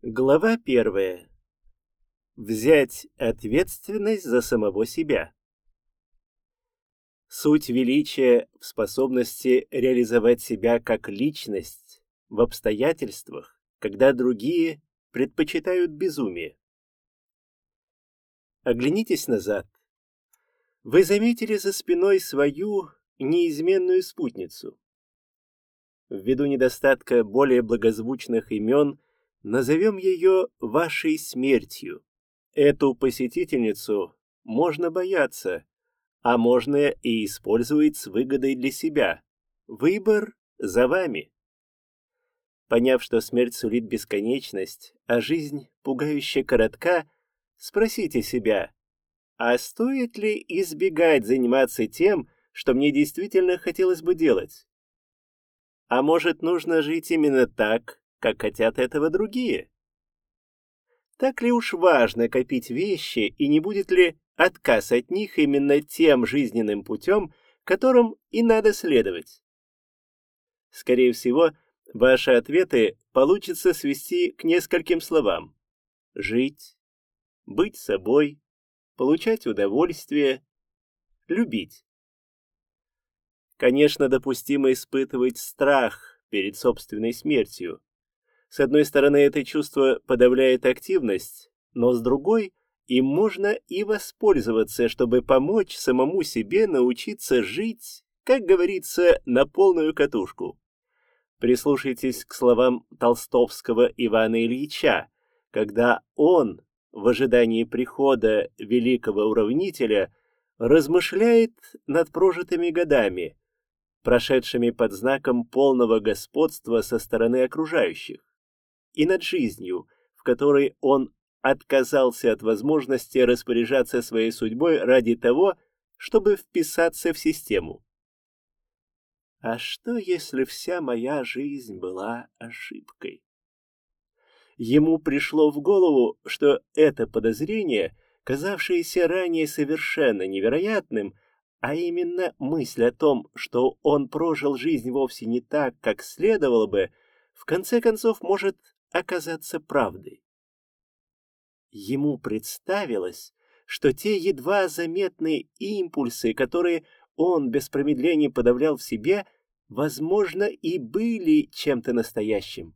Глава первая. Взять ответственность за самого себя. Суть величия в способности реализовать себя как личность в обстоятельствах, когда другие предпочитают безумие. Оглянитесь назад. Вы заметили за спиной свою неизменную спутницу. Ввиду недостатка более благозвучных имен – Назовем ее вашей смертью. Эту посетительницу можно бояться, а можно и использовать с выгодой для себя. Выбор за вами. Поняв, что смерть сулит бесконечность, а жизнь пугающе коротка, спросите себя, а стоит ли избегать заниматься тем, что мне действительно хотелось бы делать? А может, нужно жить именно так, как хотят этого другие. Так ли уж важно копить вещи, и не будет ли отказ от них именно тем жизненным путем, которым и надо следовать? Скорее всего, ваши ответы получится свести к нескольким словам. Жить, быть собой, получать удовольствие, любить. Конечно, допустимо испытывать страх перед собственной смертью, с одной стороны, это чувство подавляет активность, но с другой, им можно и воспользоваться, чтобы помочь самому себе научиться жить, как говорится, на полную катушку. Прислушайтесь к словам толстовского Ивана Ильича, когда он, в ожидании прихода великого уравнителя, размышляет над прожитыми годами, прошедшими под знаком полного господства со стороны окружающих и над жизнью, в которой он отказался от возможности распоряжаться своей судьбой ради того, чтобы вписаться в систему. А что, если вся моя жизнь была ошибкой? Ему пришло в голову, что это подозрение, казавшееся ранее совершенно невероятным, а именно мысль о том, что он прожил жизнь вовсе не так, как следовало бы, в конце концов может оказаться правдой. Ему представилось, что те едва заметные импульсы, которые он без промедления подавлял в себе, возможно, и были чем-то настоящим,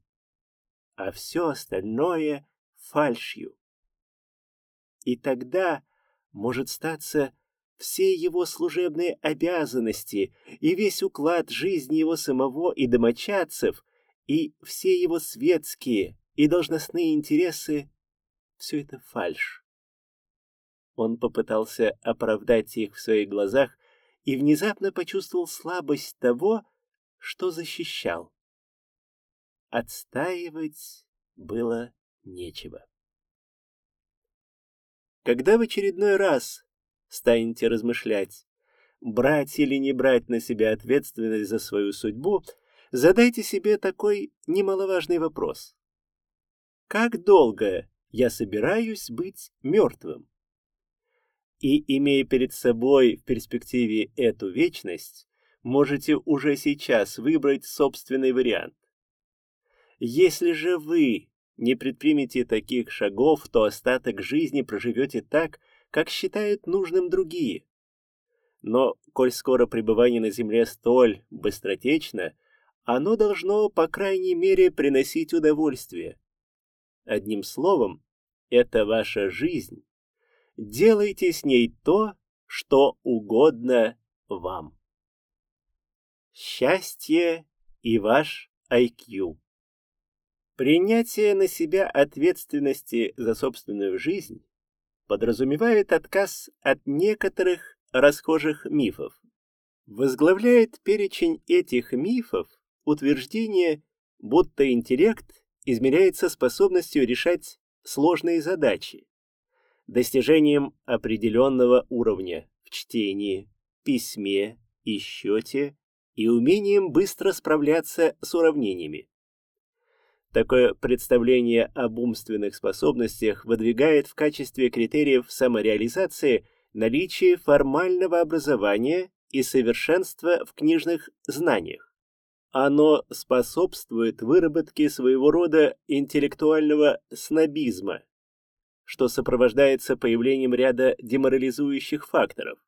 а все остальное — фальшью. И тогда, может статься, все его служебные обязанности и весь уклад жизни его самого и домочадцев и все его светские и должностные интересы — все это фальшь. Он попытался оправдать их в своих глазах и внезапно почувствовал слабость того, что защищал. Отстаивать было нечего. Когда в очередной раз станете размышлять, брать или не брать на себя ответственность за свою судьбу — задайте себе такой немаловажный вопрос. Как долго я собираюсь быть мертвым? И, имея перед собой в перспективе эту вечность, можете уже сейчас выбрать собственный вариант. Если же вы не предпримете таких шагов, то остаток жизни проживете так, как считают нужным другие. Но, коль скоро пребывание на Земле столь быстротечно, оно должно, по крайней мере, приносить удовольствие. Одним словом, это ваша жизнь. Делайте с ней то, что угодно вам. Счастье и ваш IQ. Принятие на себя ответственности за собственную жизнь подразумевает отказ от некоторых расхожих мифов. Возглавляет перечень этих мифов утверждение, будто интеллект измеряется способностью решать сложные задачи, достижением определенного уровня в чтении, письме и счете и умением быстро справляться с уравнениями. Такое представление об умственных способностях выдвигает в качестве критериев самореализации наличие формального образования и совершенства в книжных знаниях Оно способствует выработке своего рода интеллектуального снобизма, что сопровождается появлением ряда деморализующих факторов.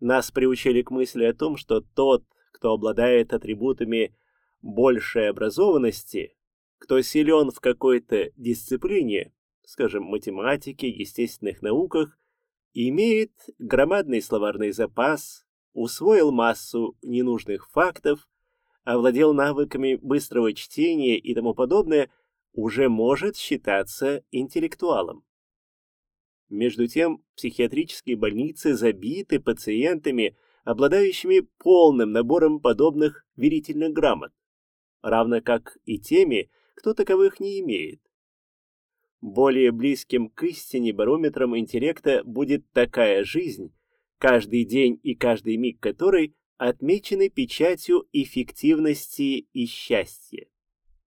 Нас приучили к мысли о том, что тот, кто обладает атрибутами большей образованности, кто силен в какой-то дисциплине, скажем, математике, естественных науках, имеет громадный словарный запас, усвоил массу ненужных фактов, овладел навыками быстрого чтения и тому подобное, уже может считаться интеллектуалом. Между тем, психиатрические больницы забиты пациентами, обладающими полным набором подобных верительных грамот, равно как и теми, кто таковых не имеет. Более близким к истине барометром интеллекта будет такая жизнь, каждый день и каждый миг которой отмечены печатью эффективности и счастья.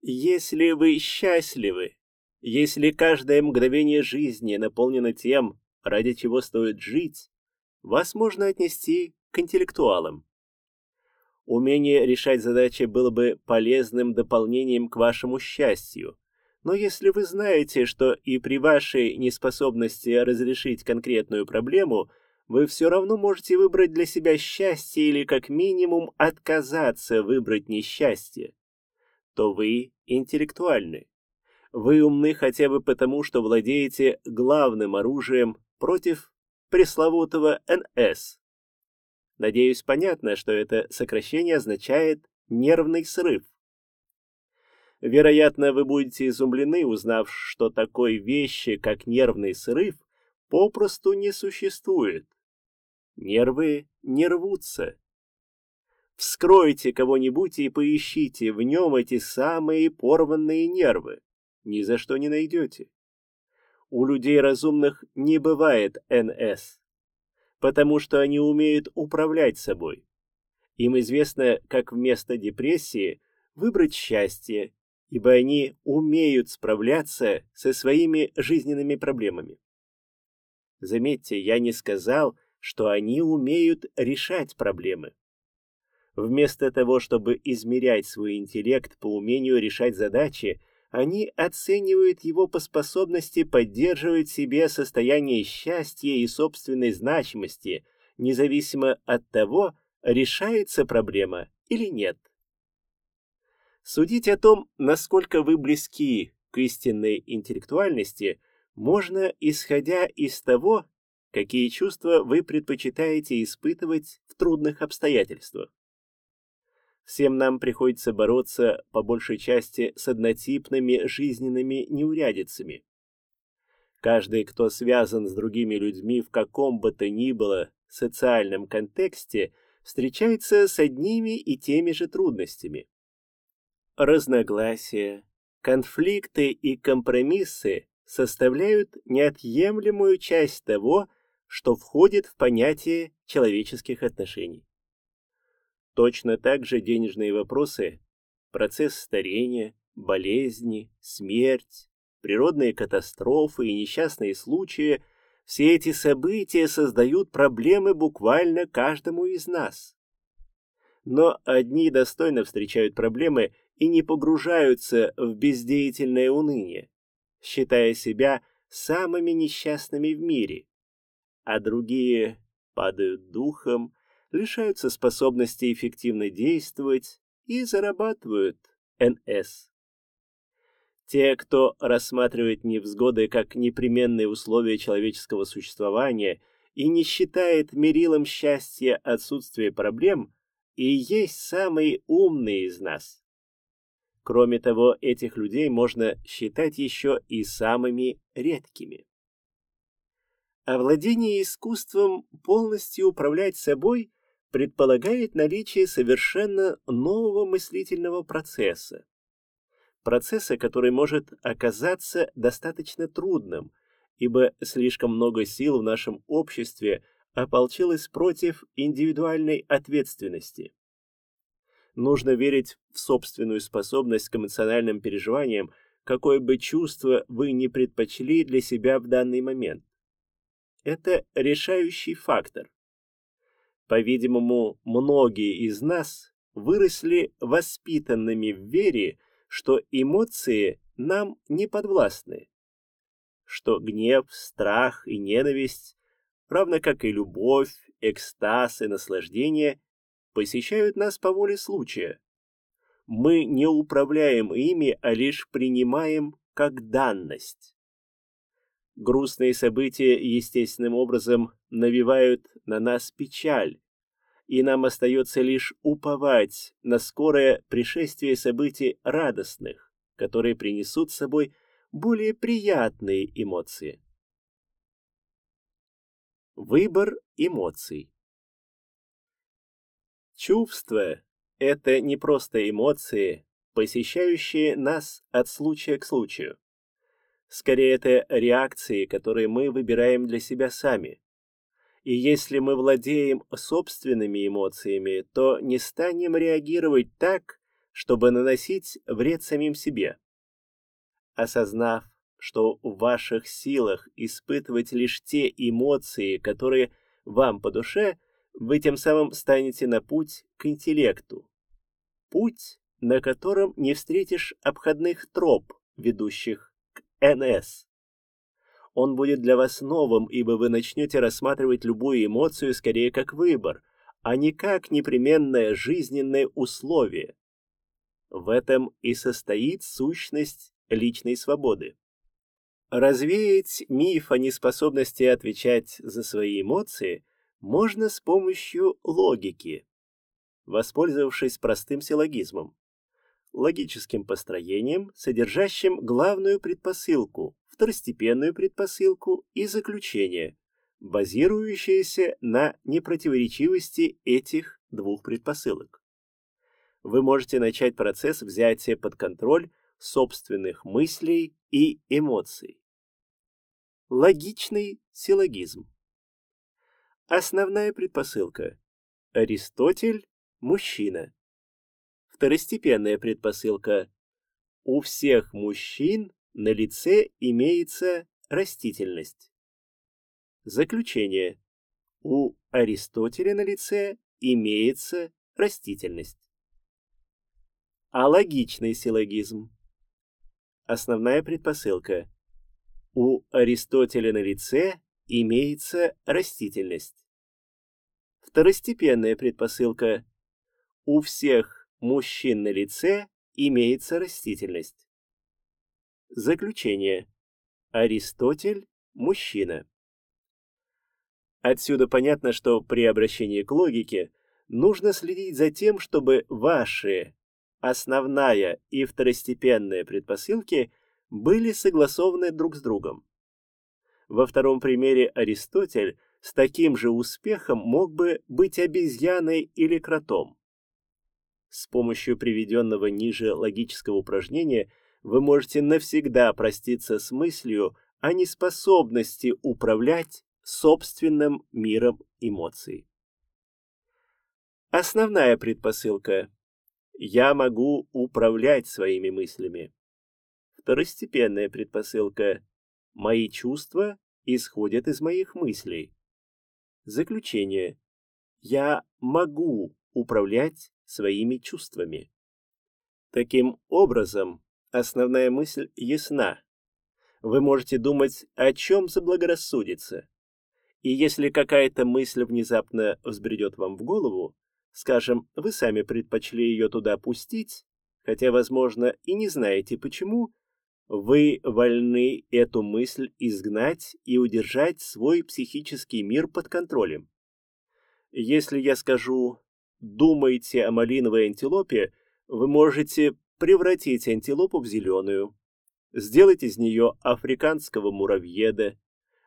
Если вы счастливы, если каждое мгновение жизни наполнено тем, ради чего стоит жить, вас можно отнести к интеллектуалам. Умение решать задачи было бы полезным дополнением к вашему счастью. Но если вы знаете, что и при вашей неспособности разрешить конкретную проблему, вы все равно можете выбрать для себя счастье или как минимум отказаться выбрать несчастье, то вы интеллектуальны. Вы умны хотя бы потому, что владеете главным оружием против пресловутого НС, Надеюсь, понятно, что это сокращение означает «нервный срыв». Вероятно, вы будете изумлены, узнав, что такой вещи, как нервный срыв, попросту не существует. Нервы не рвутся. Вскройте кого-нибудь и поищите в нем эти самые порванные нервы. Ни за что не найдете. У людей разумных не бывает НС потому что они умеют управлять собой. Им известно, как вместо депрессии выбрать счастье, ибо они умеют справляться со своими жизненными проблемами. Заметьте, я не сказал, что они умеют решать проблемы. Вместо того, чтобы измерять свой интеллект по умению решать задачи, они оценивают его по способности поддерживать в себе состояние счастья и собственной значимости, независимо от того, решается проблема или нет. Судить о том, насколько вы близки к истинной интеллектуальности, можно исходя из того, какие чувства вы предпочитаете испытывать в трудных обстоятельствах. Всем нам приходится бороться по большей части с однотипными жизненными неурядицами. Каждый, кто связан с другими людьми в каком бы то ни было социальном контексте, встречается с одними и теми же трудностями. Разногласия, конфликты и компромиссы составляют неотъемлемую часть того, что входит в понятие человеческих отношений. Точно так же денежные вопросы, процесс старения, болезни, смерть, природные катастрофы и несчастные случаи – все эти события создают проблемы буквально каждому из нас. Но одни достойно встречают проблемы и не погружаются в бездеятельное уныние, считая себя самыми несчастными в мире, а другие падают духом лишаются способности эффективно действовать и зарабатывают НС. Те, кто рассматривает невзгоды как непременные условия человеческого существования и не считает мерилом счастья отсутствие проблем, и есть самые умные из нас. Кроме того, этих людей можно считать еще и самыми редкими. Овладение искусством полностью управлять собой предполагает наличие совершенно нового мыслительного процесса. Процесса, который может оказаться достаточно трудным, ибо слишком много сил в нашем обществе ополчилось против индивидуальной ответственности. Нужно верить в собственную способность к эмоциональным переживаниям, какое бы чувство вы ни предпочли для себя в данный момент. Это решающий фактор. По-видимому, многие из нас выросли воспитанными в вере, что эмоции нам не подвластны, что гнев, страх и ненависть, равно как и любовь, экстаз и наслаждение, посещают нас по воле случая. Мы не управляем ими, а лишь принимаем как данность. Грустные события естественным образом навевают на нас печаль, и нам остается лишь уповать на скорое пришествие событий радостных, которые принесут с собой более приятные эмоции. Выбор эмоций Чувства — это не просто эмоции, посещающие нас от случая к случаю. Скорее, это реакции, которые мы выбираем для себя сами. И если мы владеем собственными эмоциями, то не станем реагировать так, чтобы наносить вред самим себе. Осознав, что в ваших силах испытывать лишь те эмоции, которые вам по душе, вы тем самым станете на путь к интеллекту. Путь, на котором не встретишь обходных троп, ведущих НС. Он будет для вас новым, ибо вы начнете рассматривать любую эмоцию скорее как выбор, а не как непременное жизненное условие. В этом и состоит сущность личной свободы. Развеять миф о неспособности отвечать за свои эмоции можно с помощью логики, воспользовавшись простым силлогизмом, логическим построением, содержащим главную предпосылку, второстепенную предпосылку и заключение, базирующееся на непротиворечивости этих двух предпосылок. Вы можете начать процесс взятия под контроль собственных мыслей и эмоций. Логичный силлогизм. Основная предпосылка. Аристотель – мужчина. Второстепенная предпосылка. У всех мужчин на лице имеется растительность. Заключение. У Аристотеля на лице имеется растительность. Алогичный силлогизм. Основная предпосылка. У Аристотеля на лице имеется растительность. Второстепенная предпосылка. У всех мужчин на лице имеется растительность. Заключение. Аристотель – мужчина. Отсюда понятно, что при обращении к логике нужно следить за тем, чтобы ваши основная и второстепенная предпосылки были согласованы друг с другом. Во втором примере Аристотель с таким же успехом мог бы быть обезьяной или кротом. С помощью приведенного ниже логического упражнения вы можете навсегда проститься с мыслью о неспособности управлять собственным миром эмоций. Основная предпосылка я могу управлять своими мыслями. Второстепенная предпосылка. Мои чувства исходят из моих мыслей. Заключение. Я могу управлять своими чувствами. Таким образом, основная мысль ясна. Вы можете думать, о чем заблагорассудится. И если какая-то мысль внезапно взбредет вам в голову, Скажем, вы сами предпочли ее туда пустить, хотя, возможно, и не знаете почему, вы вольны эту мысль изгнать и удержать свой психический мир под контролем. Если я скажу «думайте о малиновой антилопе», вы можете превратить антилопу в зеленую, сделать из нее африканского муравьеда,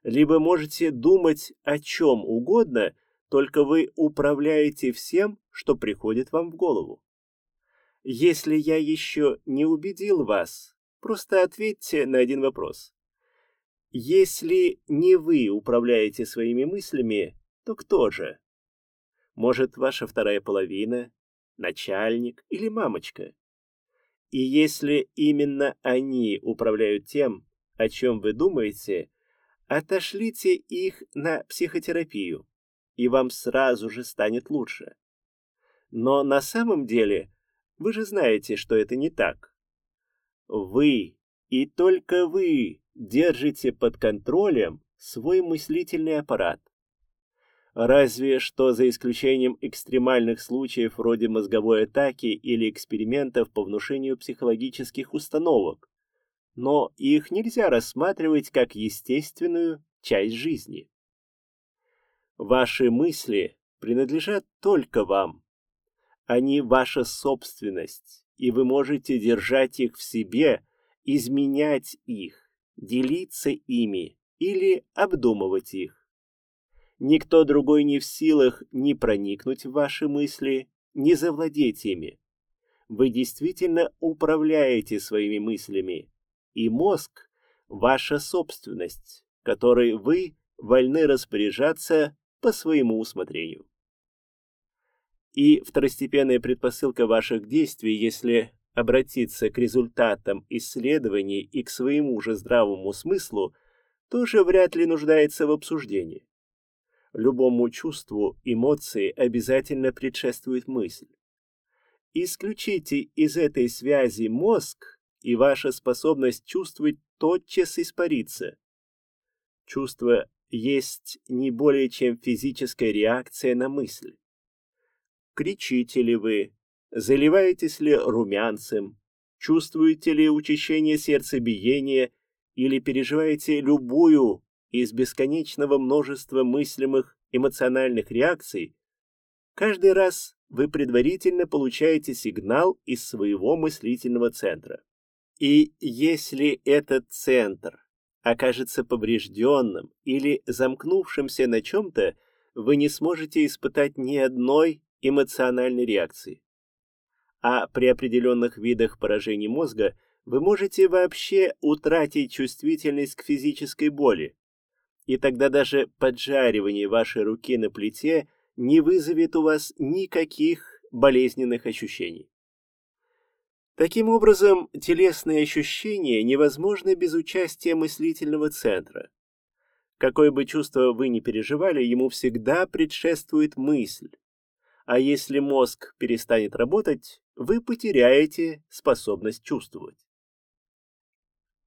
либо можете думать о чем угодно – только вы управляете всем, что приходит вам в голову. Если я еще не убедил вас, просто ответьте на один вопрос. Если не вы управляете своими мыслями, то кто же? Может, ваша вторая половина, начальник или мамочка? И если именно они управляют тем, о чем вы думаете, отошлите их на психотерапию и вам сразу же станет лучше. Но на самом деле вы же знаете, что это не так. Вы и только вы держите под контролем свой мыслительный аппарат. Разве что за исключением экстремальных случаев вроде мозговой атаки или экспериментов по внушению психологических установок. Но их нельзя рассматривать как естественную часть жизни. Ваши мысли принадлежат только вам. Они ваша собственность, и вы можете держать их в себе, изменять их, делиться ими или обдумывать их. Никто другой не в силах ни проникнуть в ваши мысли, ни завладеть ими. Вы действительно управляете своими мыслями, и мозг – ваша собственность, которой вы вольны распоряжаться по своему усмотрению. И второстепенная предпосылка ваших действий, если обратиться к результатам исследований и к своему же здравому смыслу, тоже вряд ли нуждается в обсуждении. Любому чувству, эмоции обязательно предшествует мысль. Исключите из этой связи мозг, и ваша способность чувствовать тотчас испарится. Чувство есть не более чем физическая реакция на мысль. Кричите ли вы, заливаетесь ли румянцем, чувствуете ли учащение сердцебиения или переживаете любую из бесконечного множества мыслимых эмоциональных реакций, каждый раз вы предварительно получаете сигнал из своего мыслительного центра. И если этот центр окажется поврежденным или замкнувшимся на чем-то, вы не сможете испытать ни одной эмоциональной реакции. А при определенных видах поражений мозга вы можете вообще утратить чувствительность к физической боли, и тогда даже поджаривание вашей руки на плите не вызовет у вас никаких болезненных ощущений. Таким образом, телесные ощущения невозможны без участия мыслительного центра. Какое бы чувство вы ни переживали, ему всегда предшествует мысль. А если мозг перестанет работать, вы потеряете способность чувствовать.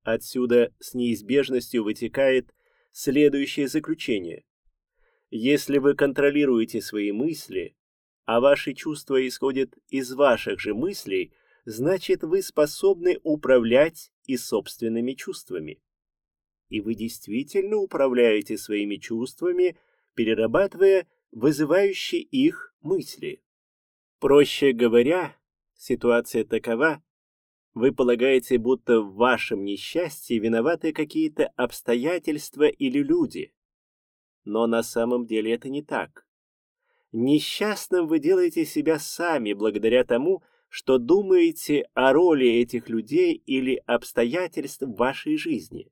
Отсюда с неизбежностью вытекает следующее заключение. Если вы контролируете свои мысли, а ваши чувства исходят из ваших же мыслей – значит вы способны управлять и собственными чувствами. И вы действительно управляете своими чувствами, перерабатывая вызывающие их мысли. Проще говоря, ситуация такова, вы полагаете, будто в вашем несчастье виноваты какие-то обстоятельства или люди. Но на самом деле это не так. Несчастным вы делаете себя сами благодаря тому, что думаете о роли этих людей или обстоятельств в вашей жизни.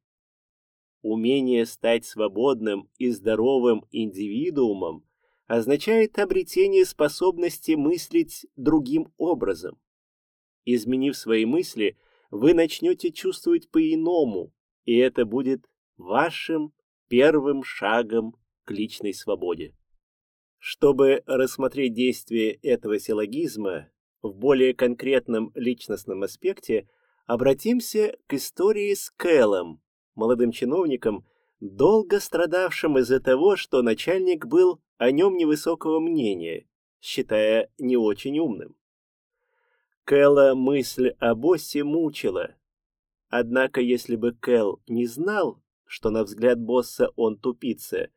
Умение стать свободным и здоровым индивидуумом означает обретение способности мыслить другим образом. Изменив свои мысли, вы начнете чувствовать по-иному, и это будет вашим первым шагом к личной свободе. Чтобы рассмотреть действие этого силлогизма, в более конкретном личностном аспекте обратимся к истории с Кэлом, молодым чиновником, долго страдавшим из-за того, что начальник был о нем невысокого мнения, считая не очень умным. Кэла мысль о боссе мучила. Однако, если бы Кэл не знал, что на взгляд босса он тупица,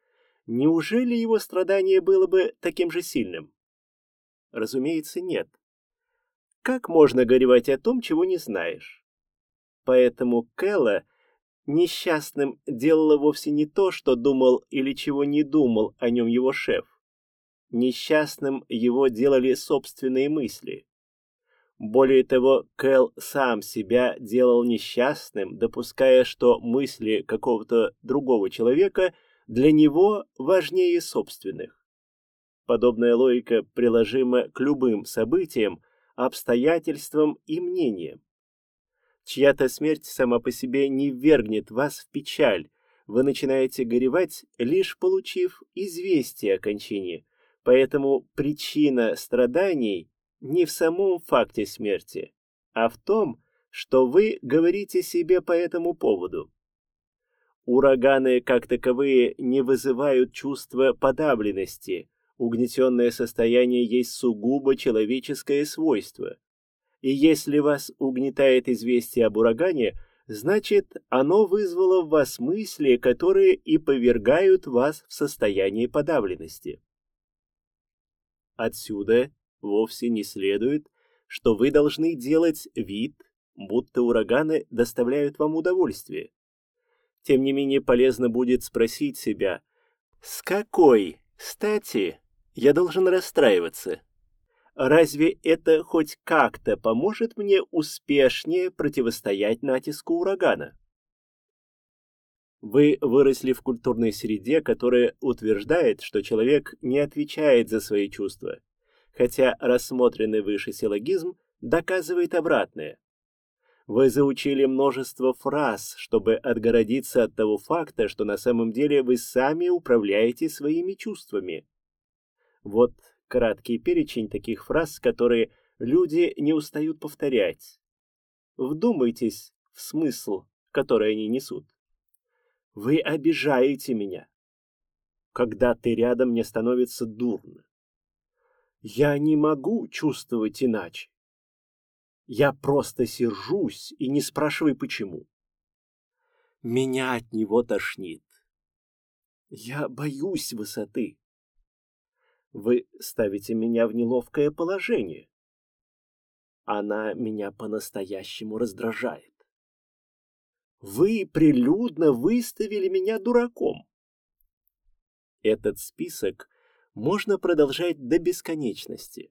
неужели его страдание было бы таким же сильным? Разумеется, нет. Как можно горевать о том, чего не знаешь? Поэтому Кэлла несчастным делала вовсе не то, что думал или чего не думал о нем его шеф. Несчастным его делали собственные мысли. Более того, Кэл сам себя делал несчастным, допуская, что мысли какого-то другого человека для него важнее собственных. Подобная логика приложима к любым событиям, обстоятельствам и мнениям. Чья-то смерть сама по себе не ввергнет вас в печаль, вы начинаете горевать, лишь получив известие о кончине, Поэтому причина страданий не в самом факте смерти, а в том, что вы говорите себе по этому поводу. Ураганы как таковые не вызывают чувства подавленности, угнетенное состояние есть сугубо человеческое свойство. И если вас угнетает известие об урагане, значит, оно вызвало в вас мысли, которые и повергают вас в состояние подавленности. Отсюда вовсе не следует, что вы должны делать вид, будто ураганы доставляют вам удовольствие. Тем не менее полезно будет спросить себя, с какой стати я должен расстраиваться? Разве это хоть как-то поможет мне успешнее противостоять натиску урагана? Вы выросли в культурной среде, которая утверждает, что человек не отвечает за свои чувства, хотя рассмотренный выше силлогизм доказывает обратное. Вы заучили множество фраз, чтобы отгородиться от того факта, что на самом деле вы сами управляете своими чувствами. Вот краткий перечень таких фраз, которые люди не устают повторять. Вдумайтесь в смысл, который они несут. Вы обижаете меня. Когда ты рядом, мне становится дурно. Я не могу чувствовать иначе. Я просто сержусь и не спрашивай почему. Меня от него тошнит. Я боюсь высоты. Вы ставите меня в неловкое положение. Она меня по-настоящему раздражает. Вы прилюдно выставили меня дураком. Этот список можно продолжать до бесконечности.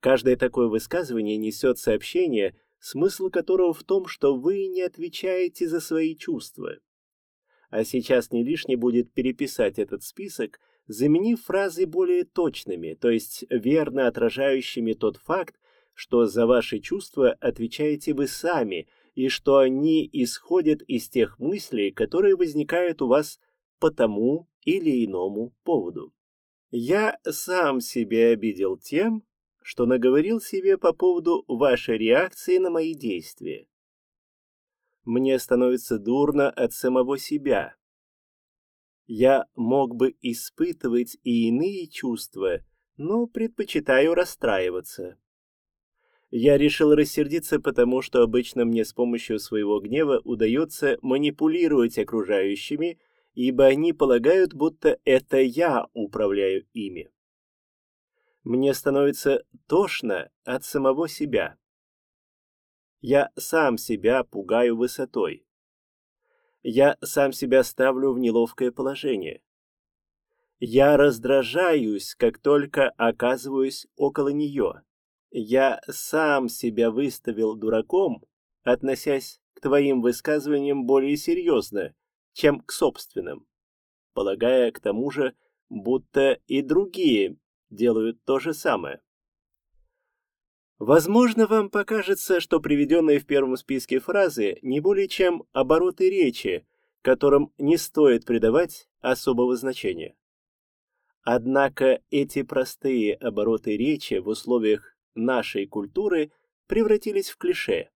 Каждое такое высказывание несет сообщение, смысл которого в том, что вы не отвечаете за свои чувства. А сейчас не лишне будет переписать этот список, заменив фразы более точными, то есть верно отражающими тот факт, что за ваши чувства отвечаете вы сами, и что они исходят из тех мыслей, которые возникают у вас по тому или иному поводу. Я сам себя обидел тем, что наговорил себе по поводу вашей реакции на мои действия. Мне становится дурно от самого себя. Я мог бы испытывать и иные чувства, но предпочитаю расстраиваться. Я решил рассердиться, потому что обычно мне с помощью своего гнева удается манипулировать окружающими, ибо они полагают, будто это я управляю ими мне становится тошно от самого себя. Я сам себя пугаю высотой. Я сам себя ставлю в неловкое положение. Я раздражаюсь, как только оказываюсь около нее. Я сам себя выставил дураком, относясь к твоим высказываниям более серьезно, чем к собственным, полагая к тому же, будто и другие делают то же самое. Возможно, вам покажется, что приведенные в первом списке фразы не более чем обороты речи, которым не стоит придавать особого значения. Однако эти простые обороты речи в условиях нашей культуры превратились в клише.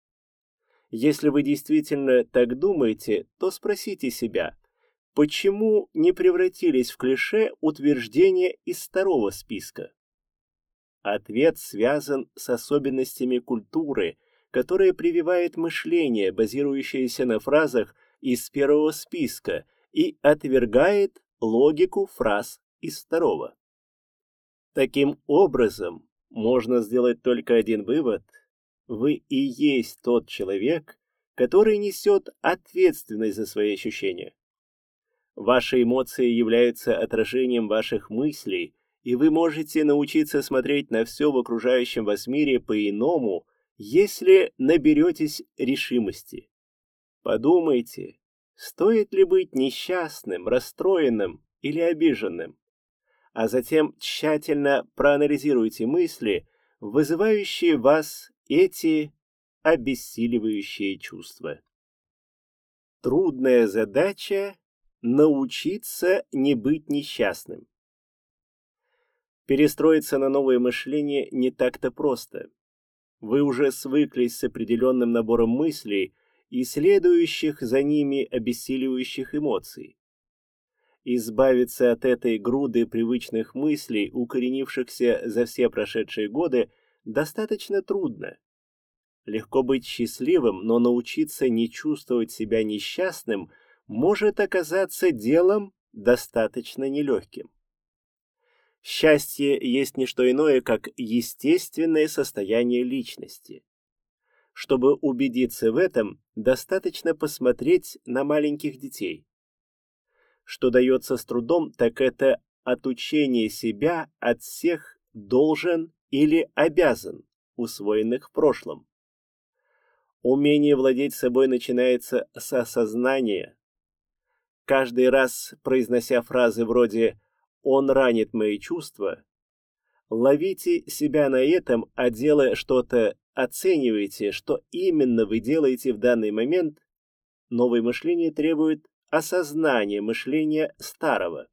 Если вы действительно так думаете, то спросите себя, Почему не превратились в клише утверждения из второго списка? Ответ связан с особенностями культуры, которая прививает мышление, базирующееся на фразах из первого списка, и отвергает логику фраз из второго. Таким образом, можно сделать только один вывод. Вы и есть тот человек, который несет ответственность за свои ощущения. Ваши эмоции являются отражением ваших мыслей, и вы можете научиться смотреть на все в окружающем вас мире по-иному, если наберетесь решимости. Подумайте, стоит ли быть несчастным, расстроенным или обиженным, а затем тщательно проанализируйте мысли, вызывающие вас эти обессиливающие чувства. Трудная задача научиться не быть несчастным. Перестроиться на новое мышление не так-то просто. Вы уже свыклись с определенным набором мыслей и следующих за ними обессиливающих эмоций. Избавиться от этой груды привычных мыслей, укоренившихся за все прошедшие годы, достаточно трудно. Легко быть счастливым, но научиться не чувствовать себя несчастным может оказаться делом достаточно нелегким. Счастье есть не что иное, как естественное состояние личности. Чтобы убедиться в этом, достаточно посмотреть на маленьких детей. Что дается с трудом, так это отучение себя от всех должен или обязан, усвоенных в прошлом. Умение владеть собой начинается с осознания. Каждый раз, произнося фразы вроде «он ранит мои чувства», ловите себя на этом, а делая что-то, оценивайте, что именно вы делаете в данный момент, новое мышление требует осознание мышления старого.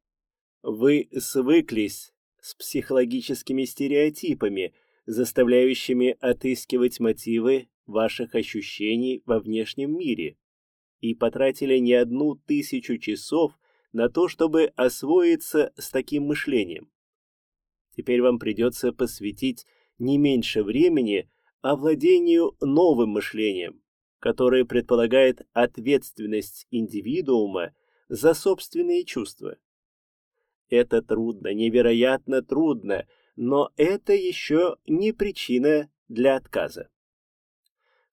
Вы свыклись с психологическими стереотипами, заставляющими отыскивать мотивы ваших ощущений во внешнем мире, и потратили не одну тысячу часов на то, чтобы освоиться с таким мышлением. Теперь вам придется посвятить не меньше времени овладению новым мышлением, которое предполагает ответственность индивидуума за собственные чувства. Это трудно, невероятно трудно, но это еще не причина для отказа.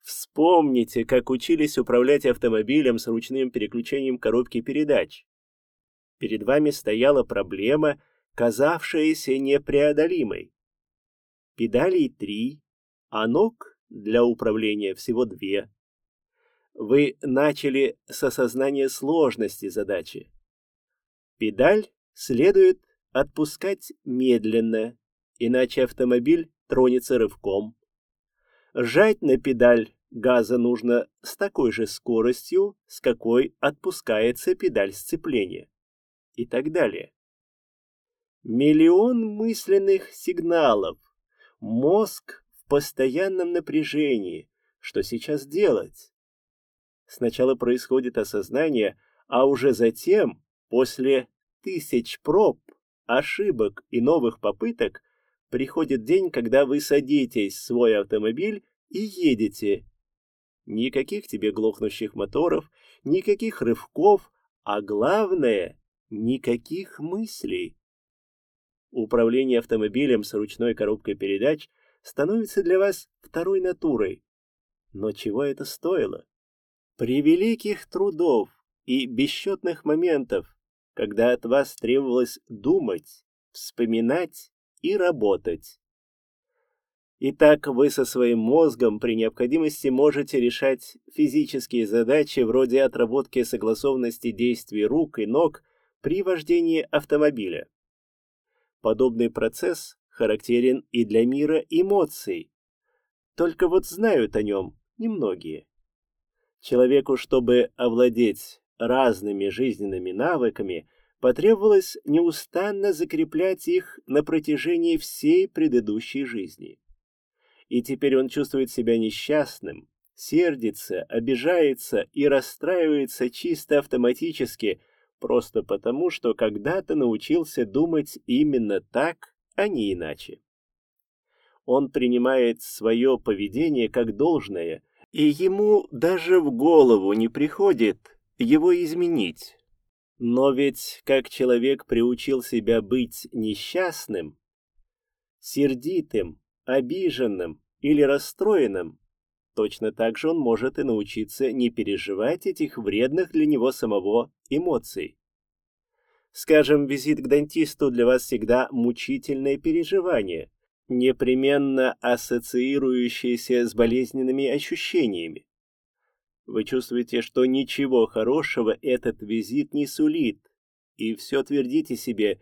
Вспомните, как учились управлять автомобилем с ручным переключением коробки передач. Перед вами стояла проблема, казавшаяся непреодолимой. Педалей три, а ног для управления всего две. Вы начали с осознания сложности задачи. Педаль следует отпускать медленно, иначе автомобиль тронется рывком. Жать на педаль газа нужно с такой же скоростью, с какой отпускается педаль сцепления. И так далее. Миллион мысленных сигналов. Мозг в постоянном напряжении. Что сейчас делать? Сначала происходит осознание, а уже затем, после тысяч проб, ошибок и новых попыток, приходит день, когда вы садитесь в свой автомобиль и едете. Никаких тебе глохнущих моторов, никаких рывков, а главное — никаких мыслей. Управление автомобилем с ручной коробкой передач становится для вас второй натурой. Но чего это стоило? При великих трудов и бесчетных моментов, когда от вас требовалось думать, вспоминать и работать. Итак, вы со своим мозгом при необходимости можете решать физические задачи вроде отработки согласованности действий рук и ног при вождении автомобиля. Подобный процесс характерен и для мира эмоций. Только вот знают о нем немногие. Человеку, чтобы овладеть разными жизненными навыками, потребовалось неустанно закреплять их на протяжении всей предыдущей жизни. И теперь он чувствует себя несчастным, сердится, обижается и расстраивается чисто автоматически, просто потому, что когда-то научился думать именно так, а не иначе. Он принимает свое поведение как должное, и ему даже в голову не приходит его изменить. Но ведь как человек приучил себя быть несчастным, сердитым, обиженным или расстроенным, точно так же он может и научиться не переживать этих вредных для него самого эмоций. Скажем, визит к дантисту для вас всегда мучительное переживание, непременно ассоциирующееся с болезненными ощущениями. Вы чувствуете, что ничего хорошего этот визит не сулит, и все твердите себе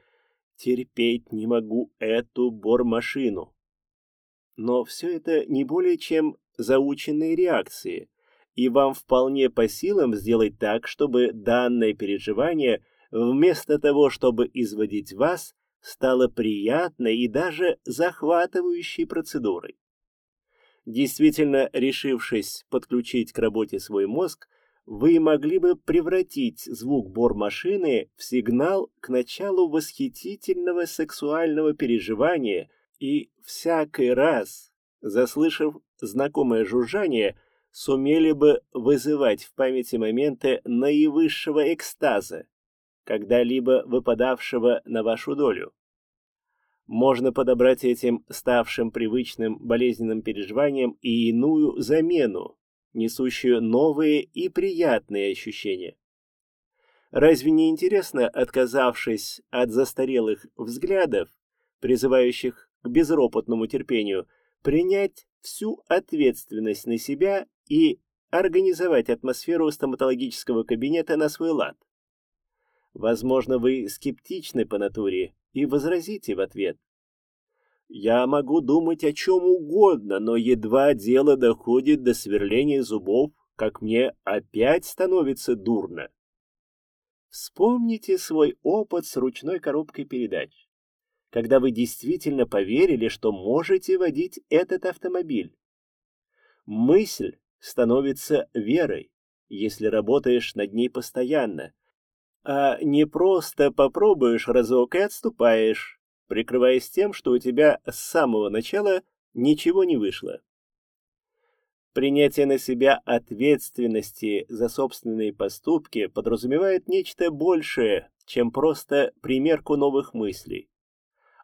«терпеть не могу эту бормашину». Но все это не более чем заученные реакции, и вам вполне по силам сделать так, чтобы данное переживание, вместо того, чтобы изводить вас, стало приятной и даже захватывающей процедурой. Действительно, решившись подключить к работе свой мозг, вы могли бы превратить звук бормашины в сигнал к началу восхитительного сексуального переживания и всякий раз, заслышав знакомое жужжание, сумели бы вызывать в памяти моменты наивысшего экстаза, когда-либо выпадавшего на вашу долю. Можно подобрать этим ставшим привычным болезненным переживаниям и иную замену, несущую новые и приятные ощущения. Разве не интересно, отказавшись от застарелых взглядов, призывающих к безропотному терпению, принять всю ответственность на себя и организовать атмосферу стоматологического кабинета на свой лад? Возможно, вы скептичны по натуре и возразите в ответ. Я могу думать о чем угодно, но едва дело доходит до сверления зубов, как мне опять становится дурно. Вспомните свой опыт с ручной коробкой передач, когда вы действительно поверили, что можете водить этот автомобиль. Мысль становится верой, если работаешь над ней постоянно, а не просто попробуешь разок и отступаешь, прикрываясь тем, что у тебя с самого начала ничего не вышло. Принятие на себя ответственности за собственные поступки подразумевает нечто большее, чем просто примерку новых мыслей.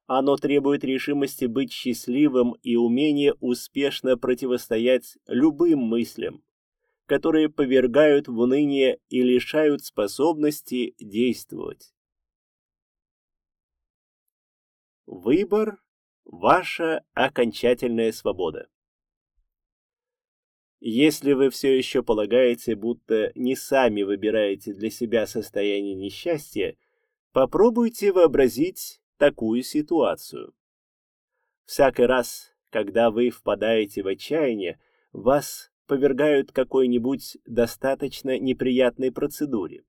Оно требует решимости быть счастливым и умения успешно противостоять любым мыслям, которые повергают в уныние и лишают способности действовать. Выбор – ваша окончательная свобода. Если вы все еще полагаете, будто не сами выбираете для себя состояние несчастья, попробуйте вообразить такую ситуацию. Всякий раз, когда вы впадаете в отчаяние, вас повергают какой-нибудь достаточно неприятной процедуре.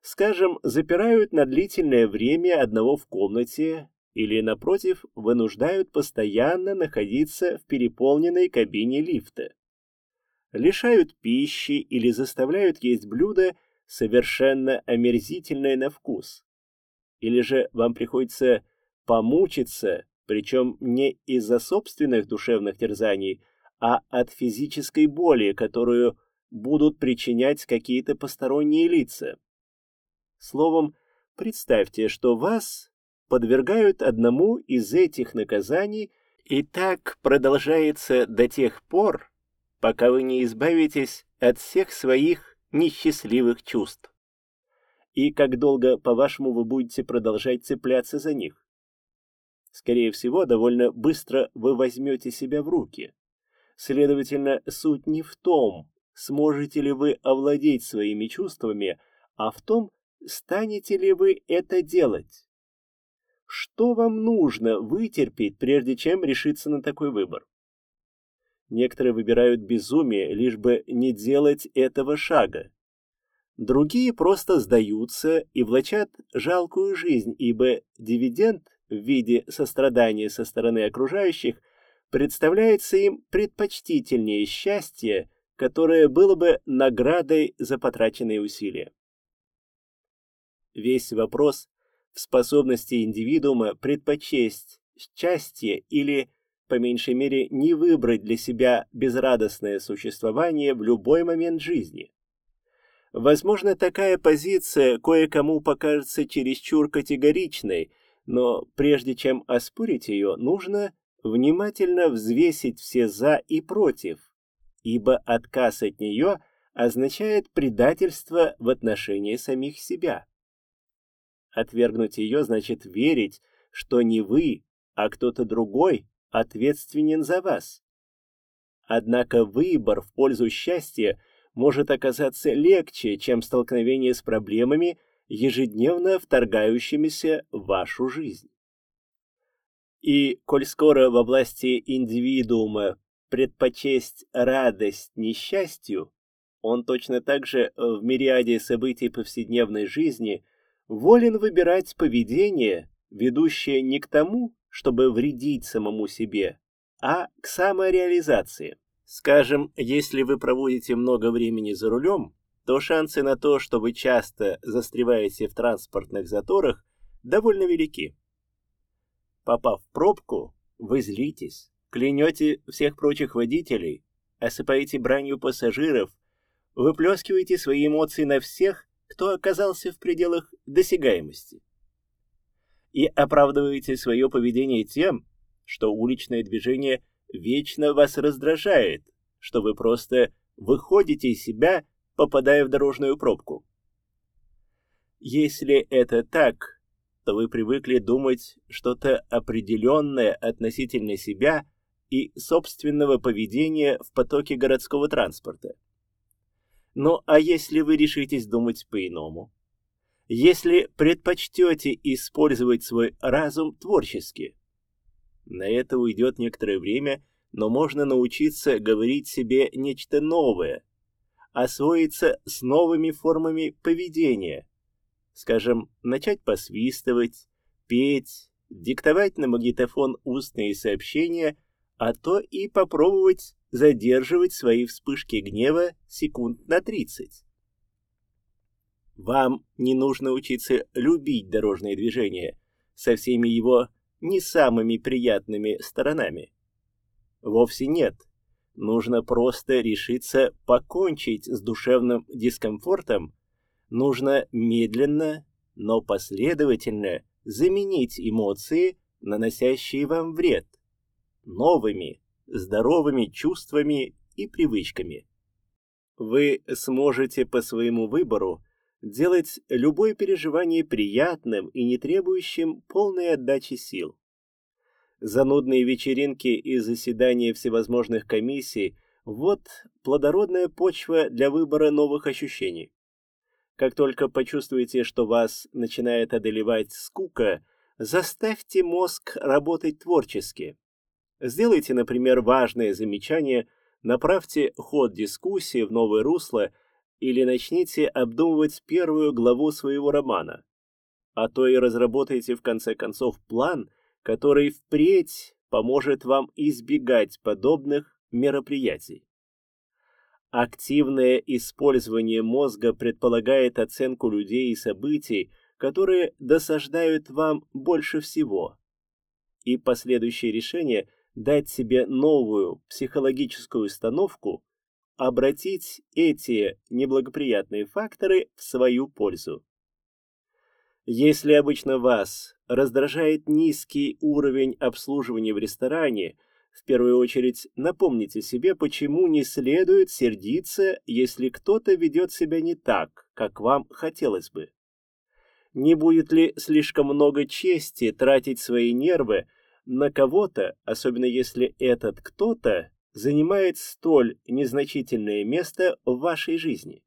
Скажем, запирают на длительное время одного в комнате или, напротив, вынуждают постоянно находиться в переполненной кабине лифта. Лишают пищи или заставляют есть блюда, совершенно омерзительное на вкус. Или же вам приходится помучиться, причем не из-за собственных душевных терзаний, а от физической боли, которую будут причинять какие-то посторонние лица. Словом, представьте, что вас подвергают одному из этих наказаний, и так продолжается до тех пор, пока вы не избавитесь от всех своих несчастливых чувств. И как долго, по-вашему, вы будете продолжать цепляться за них? Скорее всего, довольно быстро вы возьмете себя в руки. Следовательно, суть не в том, сможете ли вы овладеть своими чувствами, а в том, станете ли вы это делать. Что вам нужно вытерпеть, прежде чем решиться на такой выбор? Некоторые выбирают безумие, лишь бы не делать этого шага. Другие просто сдаются и влачат жалкую жизнь, ибо дивиденд в виде сострадания со стороны окружающих представляется им предпочтительнее счастье, которое было бы наградой за потраченные усилия. Весь вопрос в способности индивидуума предпочесть счастье или, по меньшей мере, не выбрать для себя безрадостное существование в любой момент жизни. Возможно, такая позиция кое-кому покажется чересчур категоричной, но прежде чем оспорить ее, нужно внимательно взвесить все «за» и «против», ибо отказ от нее означает предательство в отношении самих себя. Отвергнуть ее значит верить, что не вы, а кто-то другой ответственен за вас. Однако выбор в пользу счастья может оказаться легче, чем столкновение с проблемами, ежедневно вторгающимися в вашу жизнь. И, коль скоро во власти индивидуума предпочесть радость несчастью, он точно так же в мириаде событий повседневной жизни волен выбирать поведение, ведущее не к тому, чтобы вредить самому себе, а к самореализации. Скажем, если вы проводите много времени за рулем, то шансы на то, что вы часто застреваете в транспортных заторах, довольно велики. Попав в пробку, вы злитесь, клянете всех прочих водителей, осыпаете бранью пассажиров, выплескиваете свои эмоции на всех, кто оказался в пределах досягаемости. И оправдываете свое поведение тем, что уличное движение вечно вас раздражает, что вы просто выходите из себя, попадая в дорожную пробку. Если это так, то вы привыкли думать что-то определенное относительно себя и собственного поведения в потоке городского транспорта. Ну а если вы решитесь думать по-иному? Если предпочтете использовать свой разум творчески? На это уйдет некоторое время, но можно научиться говорить себе нечто новое, освоиться с новыми формами поведения. Скажем, начать посвистывать, петь, диктовать на магнитофон устные сообщения, а то и попробовать задерживать свои вспышки гнева секунд на 30. Вам не нужно учиться любить дорожное движение со всеми его не самыми приятными сторонами. Вовсе нет. Нужно просто решиться покончить с душевным дискомфортом. Нужно медленно, но последовательно заменить эмоции, наносящие вам вред, новыми, здоровыми чувствами и привычками. Вы сможете по своему выбору делать любое переживание приятным и не требующим полной отдачи сил. Занудные вечеринки и заседания всевозможных комиссий – вот плодородная почва для выбора новых ощущений. Как только почувствуете, что вас начинает одолевать скука, заставьте мозг работать творчески. Сделайте, например, важное замечание, направьте ход дискуссии в новое русло или начните обдумывать первую главу своего романа. А то и разработайте в конце концов план, который впредь поможет вам избегать подобных мероприятий. Активное использование мозга предполагает оценку людей и событий, которые досаждают вам больше всего. И последующее решение дать себе новую психологическую установку, обратить эти неблагоприятные факторы в свою пользу. Если обычно вас раздражает низкий уровень обслуживания в ресторане, в первую очередь напомните себе, почему не следует сердиться, если кто-то ведет себя не так, как вам хотелось бы. Не будет ли слишком много чести тратить свои нервы на кого-то, особенно если этот кто-то занимает столь незначительное место в вашей жизни.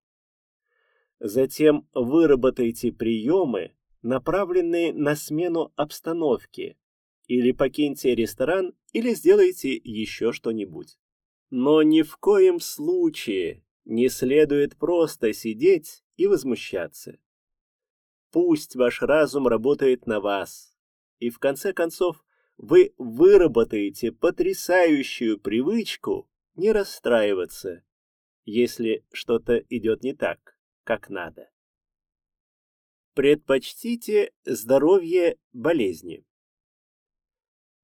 Затем выработайте приемы, направленные на смену обстановки, или покиньте ресторан, или сделайте еще что-нибудь. Но ни в коем случае не следует просто сидеть и возмущаться. Пусть ваш разум работает на вас, и в конце концов вы выработаете потрясающую привычку не расстраиваться, если что-то идет не так, как надо. Предпочтите здоровье болезни.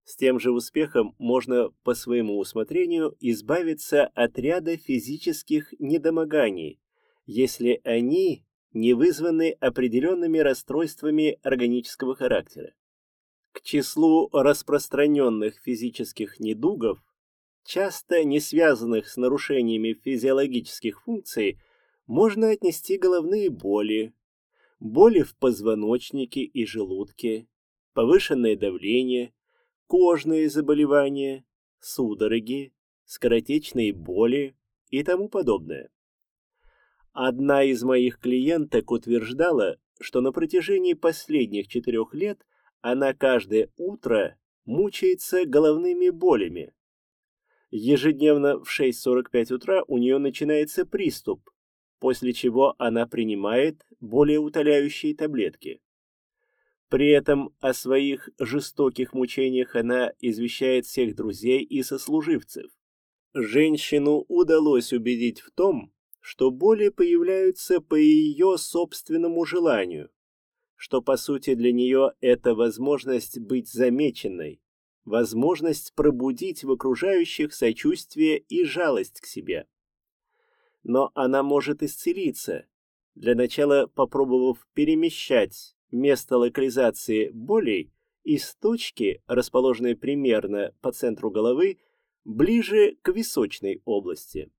С тем же успехом можно по своему усмотрению избавиться от ряда физических недомоганий, если они не вызваны определенными расстройствами органического характера. К числу распространенных физических недугов, часто не связанных с нарушениями физиологических функций, можно отнести головные боли, боли в позвоночнике и желудке, повышенное давление, кожные заболевания, судороги, скоротечные боли и тому подобное. Одна из моих клиенток утверждала, что на протяжении последних четырех лет она каждое утро мучается головными болями. Ежедневно в 6.45 утра у нее начинается приступ, после чего она принимает более утоляющие таблетки. При этом о своих жестоких мучениях она извещает всех друзей и сослуживцев. Женщину удалось убедить в том, что боли появляются по ее собственному желанию, что по сути для нее это возможность быть замеченной, возможность пробудить в окружающих сочувствие и жалость к себе. Но она может исцелиться, для начала попробовав перемещать место локализации болей из точки, расположенной примерно по центру головы, ближе к височной области.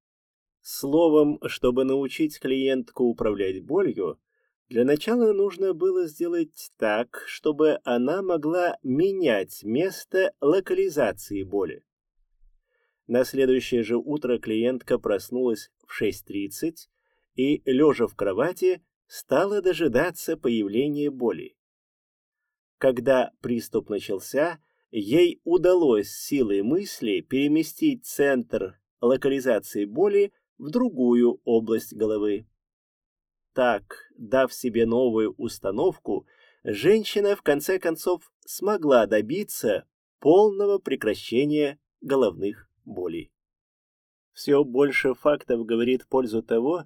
Словом, чтобы научить клиентку управлять болью, для начала нужно было сделать так, чтобы она могла менять место локализации боли. На следующее же утро клиентка проснулась в 6.30 и, лежа в кровати, стала дожидаться появления боли. Когда приступ начался, ей удалось силой мысли переместить центр локализации боли в другую область головы. Так, дав себе новую установку, женщина в конце концов смогла добиться полного прекращения головных болей. Все больше фактов говорит в пользу того,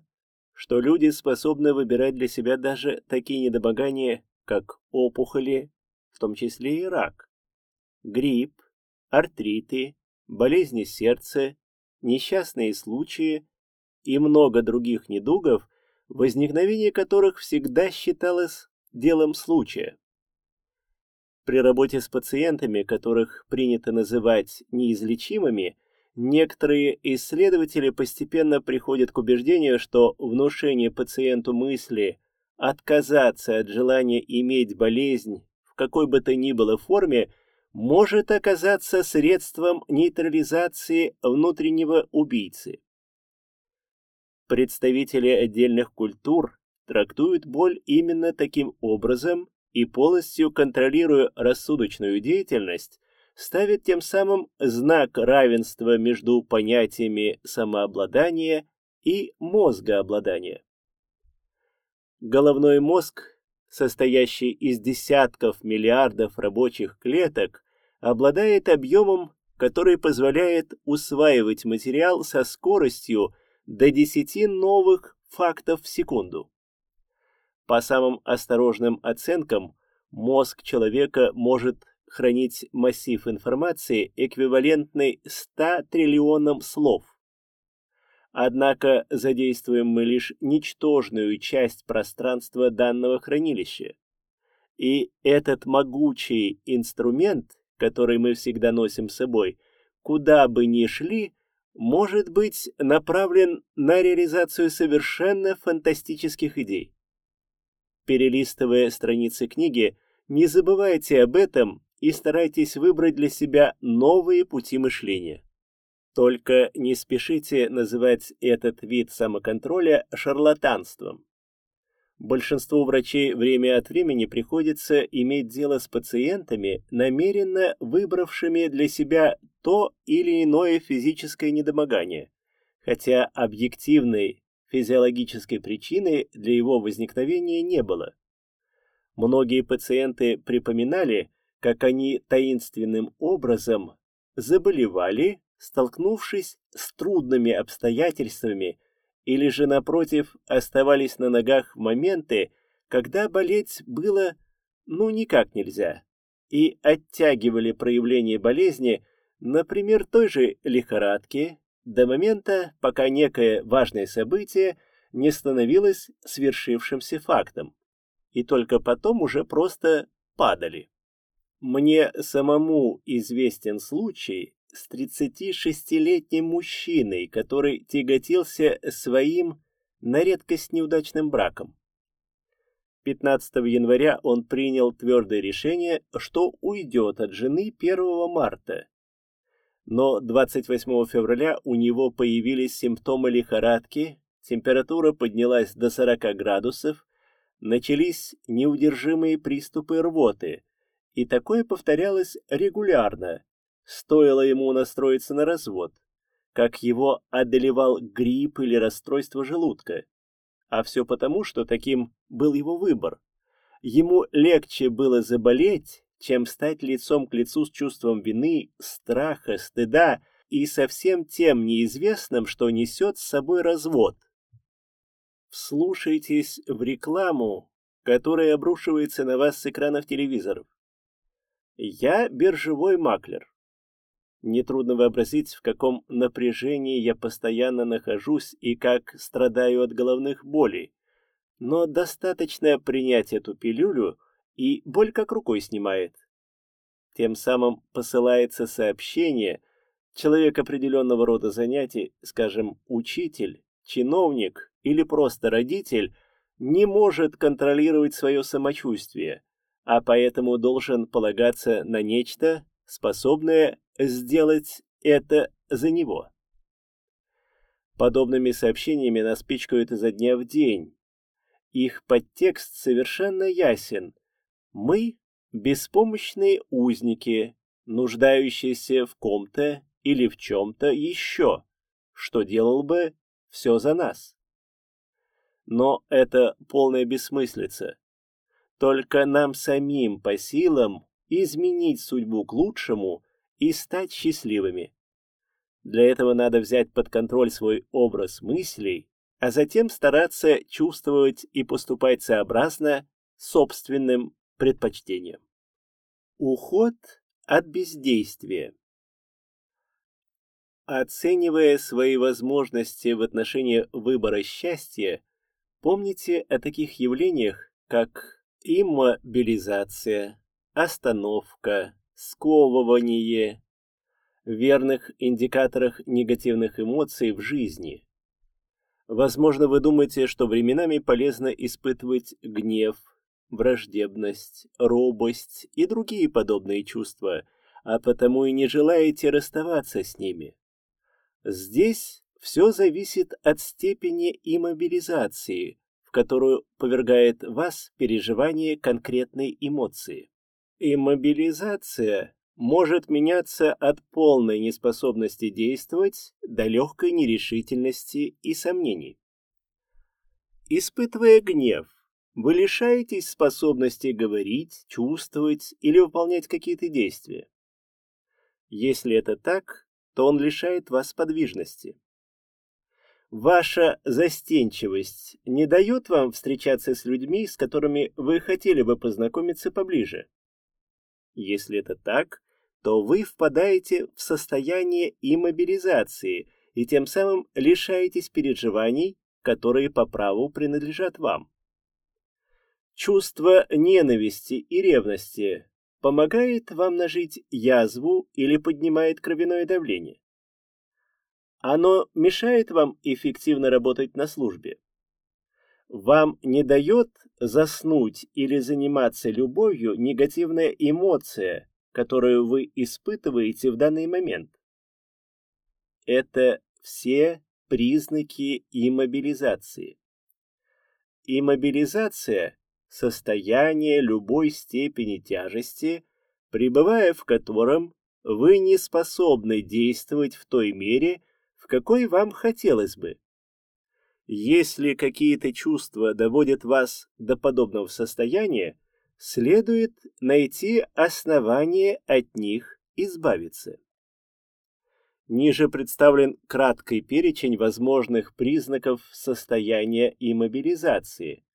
что люди способны выбирать для себя даже такие недомогания, как опухоли, в том числе и рак, грипп, артриты, болезни сердца, несчастные случаи и много других недугов, возникновение которых всегда считалось делом случая. При работе с пациентами, которых принято называть неизлечимыми, некоторые исследователи постепенно приходят к убеждению, что внушение пациенту мысли отказаться от желания иметь болезнь в какой бы то ни было форме может оказаться средством нейтрализации внутреннего убийцы. Представители отдельных культур трактуют боль именно таким образом и полностью контролируя рассудочную деятельность, ставят тем самым знак равенства между понятиями самообладания и мозгообладания. Головной мозг, состоящий из десятков миллиардов рабочих клеток, обладает объемом, который позволяет усваивать материал со скоростью до 10 новых фактов в секунду. По самым осторожным оценкам, мозг человека может хранить массив информации, эквивалентный 100 триллионам слов. Однако задействуем мы лишь ничтожную часть пространства данного хранилища. И этот могучий инструмент, который мы всегда носим с собой, куда бы ни шли, может быть направлен на реализацию совершенно фантастических идей. Перелистывая страницы книги, не забывайте об этом и старайтесь выбрать для себя новые пути мышления. Только не спешите называть этот вид самоконтроля шарлатанством. Большинству врачей время от времени приходится иметь дело с пациентами, намеренно выбравшими для себя то или иное физическое недомогание, хотя объективной физиологической причины для его возникновения не было. Многие пациенты припоминали, как они таинственным образом заболевали, столкнувшись с трудными обстоятельствами или же, напротив, оставались на ногах в моменты, когда болеть было ну никак нельзя, и оттягивали проявление болезни, например, той же лихорадки, до момента, пока некое важное событие не становилось свершившимся фактом, и только потом уже просто падали. Мне самому известен случай, с 36-летним мужчиной, который тяготился своим на редкость неудачным браком. 15 января он принял твердое решение, что уйдет от жены 1 марта. Но 28 февраля у него появились симптомы лихорадки, температура поднялась до 40 градусов, начались неудержимые приступы рвоты, и такое повторялось регулярно, Стоило ему настроиться на развод, как его одолевал грипп или расстройство желудка. А все потому, что таким был его выбор. ему легче было заболеть, чем стать лицом к лицу с чувством вины, страха, стыда и со всем тем неизвестным, что несет с собой развод. Вслушайтесь в рекламу, которая обрушивается на вас с экранов телевизоров. Я биржевой маклер. Нетрудно вообразить, в каком напряжении я постоянно нахожусь и как страдаю от головных болей. Но достаточно принять эту пилюлю, и боль как рукой снимает. Тем самым посылается сообщение, человек определенного рода занятий, скажем, учитель, чиновник или просто родитель, не может контролировать свое самочувствие, а поэтому должен полагаться на нечто, способное сделать это за него. Подобными сообщениями нас пичкают изо дня в день. Их подтекст совершенно ясен. Мы — беспомощные узники, нуждающиеся в ком-то или в чем-то еще, что делал бы все за нас. Но это полная бессмыслица. Только нам самим по силам изменить судьбу к лучшему и стать счастливыми. Для этого надо взять под контроль свой образ мыслей, а затем стараться чувствовать и поступать сообразно собственным предпочтениям. Уход от бездействия. Оценивая свои возможности в отношении выбора счастья, помните о таких явлениях, как иммобилизация, остановка, сковывание, верных индикаторах негативных эмоций в жизни. Возможно, вы думаете, что временами полезно испытывать гнев, враждебность, робость и другие подобные чувства, а потому и не желаете расставаться с ними. Здесь все зависит от степени иммобилизации, которую повергает вас переживание конкретной эмоции. Иммобилизация может меняться от полной неспособности действовать до легкой нерешительности и сомнений. Испытывая гнев, вы лишаетесь способности говорить, чувствовать или выполнять какие-то действия. Если это так, то он лишает вас подвижности. Ваша застенчивость не дает вам встречаться с людьми, с которыми вы хотели бы познакомиться поближе. Если это так, то вы впадаете в состояние иммобилизации и тем самым лишаетесь переживаний, которые по праву принадлежат вам. Чувство ненависти и ревности помогает вам нажить язву или поднимает кровяное давление. Оно мешает вам эффективно работать на службе вам не дает заснуть или заниматься любовью негативная эмоция, которую вы испытываете в данный момент. Это все признаки иммобилизации. Иммобилизация – состояние любой степени тяжести, пребывая в котором вы не способны действовать в той мере, в какой вам хотелось бы. Если какие-то чувства доводят вас до подобного состояния, следует найти основание от них избавиться. Ниже представлен краткий перечень возможных признаков состояния иммобилизации.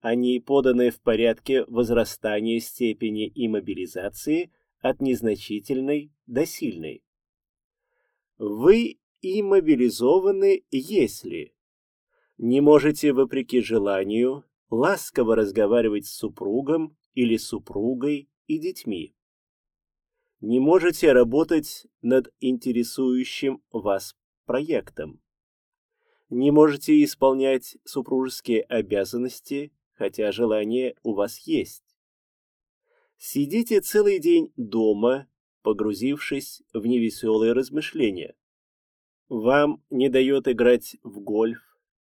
Они поданы в порядке возрастания степени иммобилизации от незначительной до сильной. Вы иммобилизованы, если не можете, вопреки желанию, ласково разговаривать с супругом или супругой и детьми. Не можете работать над интересующим вас проектом. Не можете исполнять супружеские обязанности, хотя желание у вас есть. Сидите целый день дома, погрузившись в невеселые размышления. Вам не дает играть в гольф,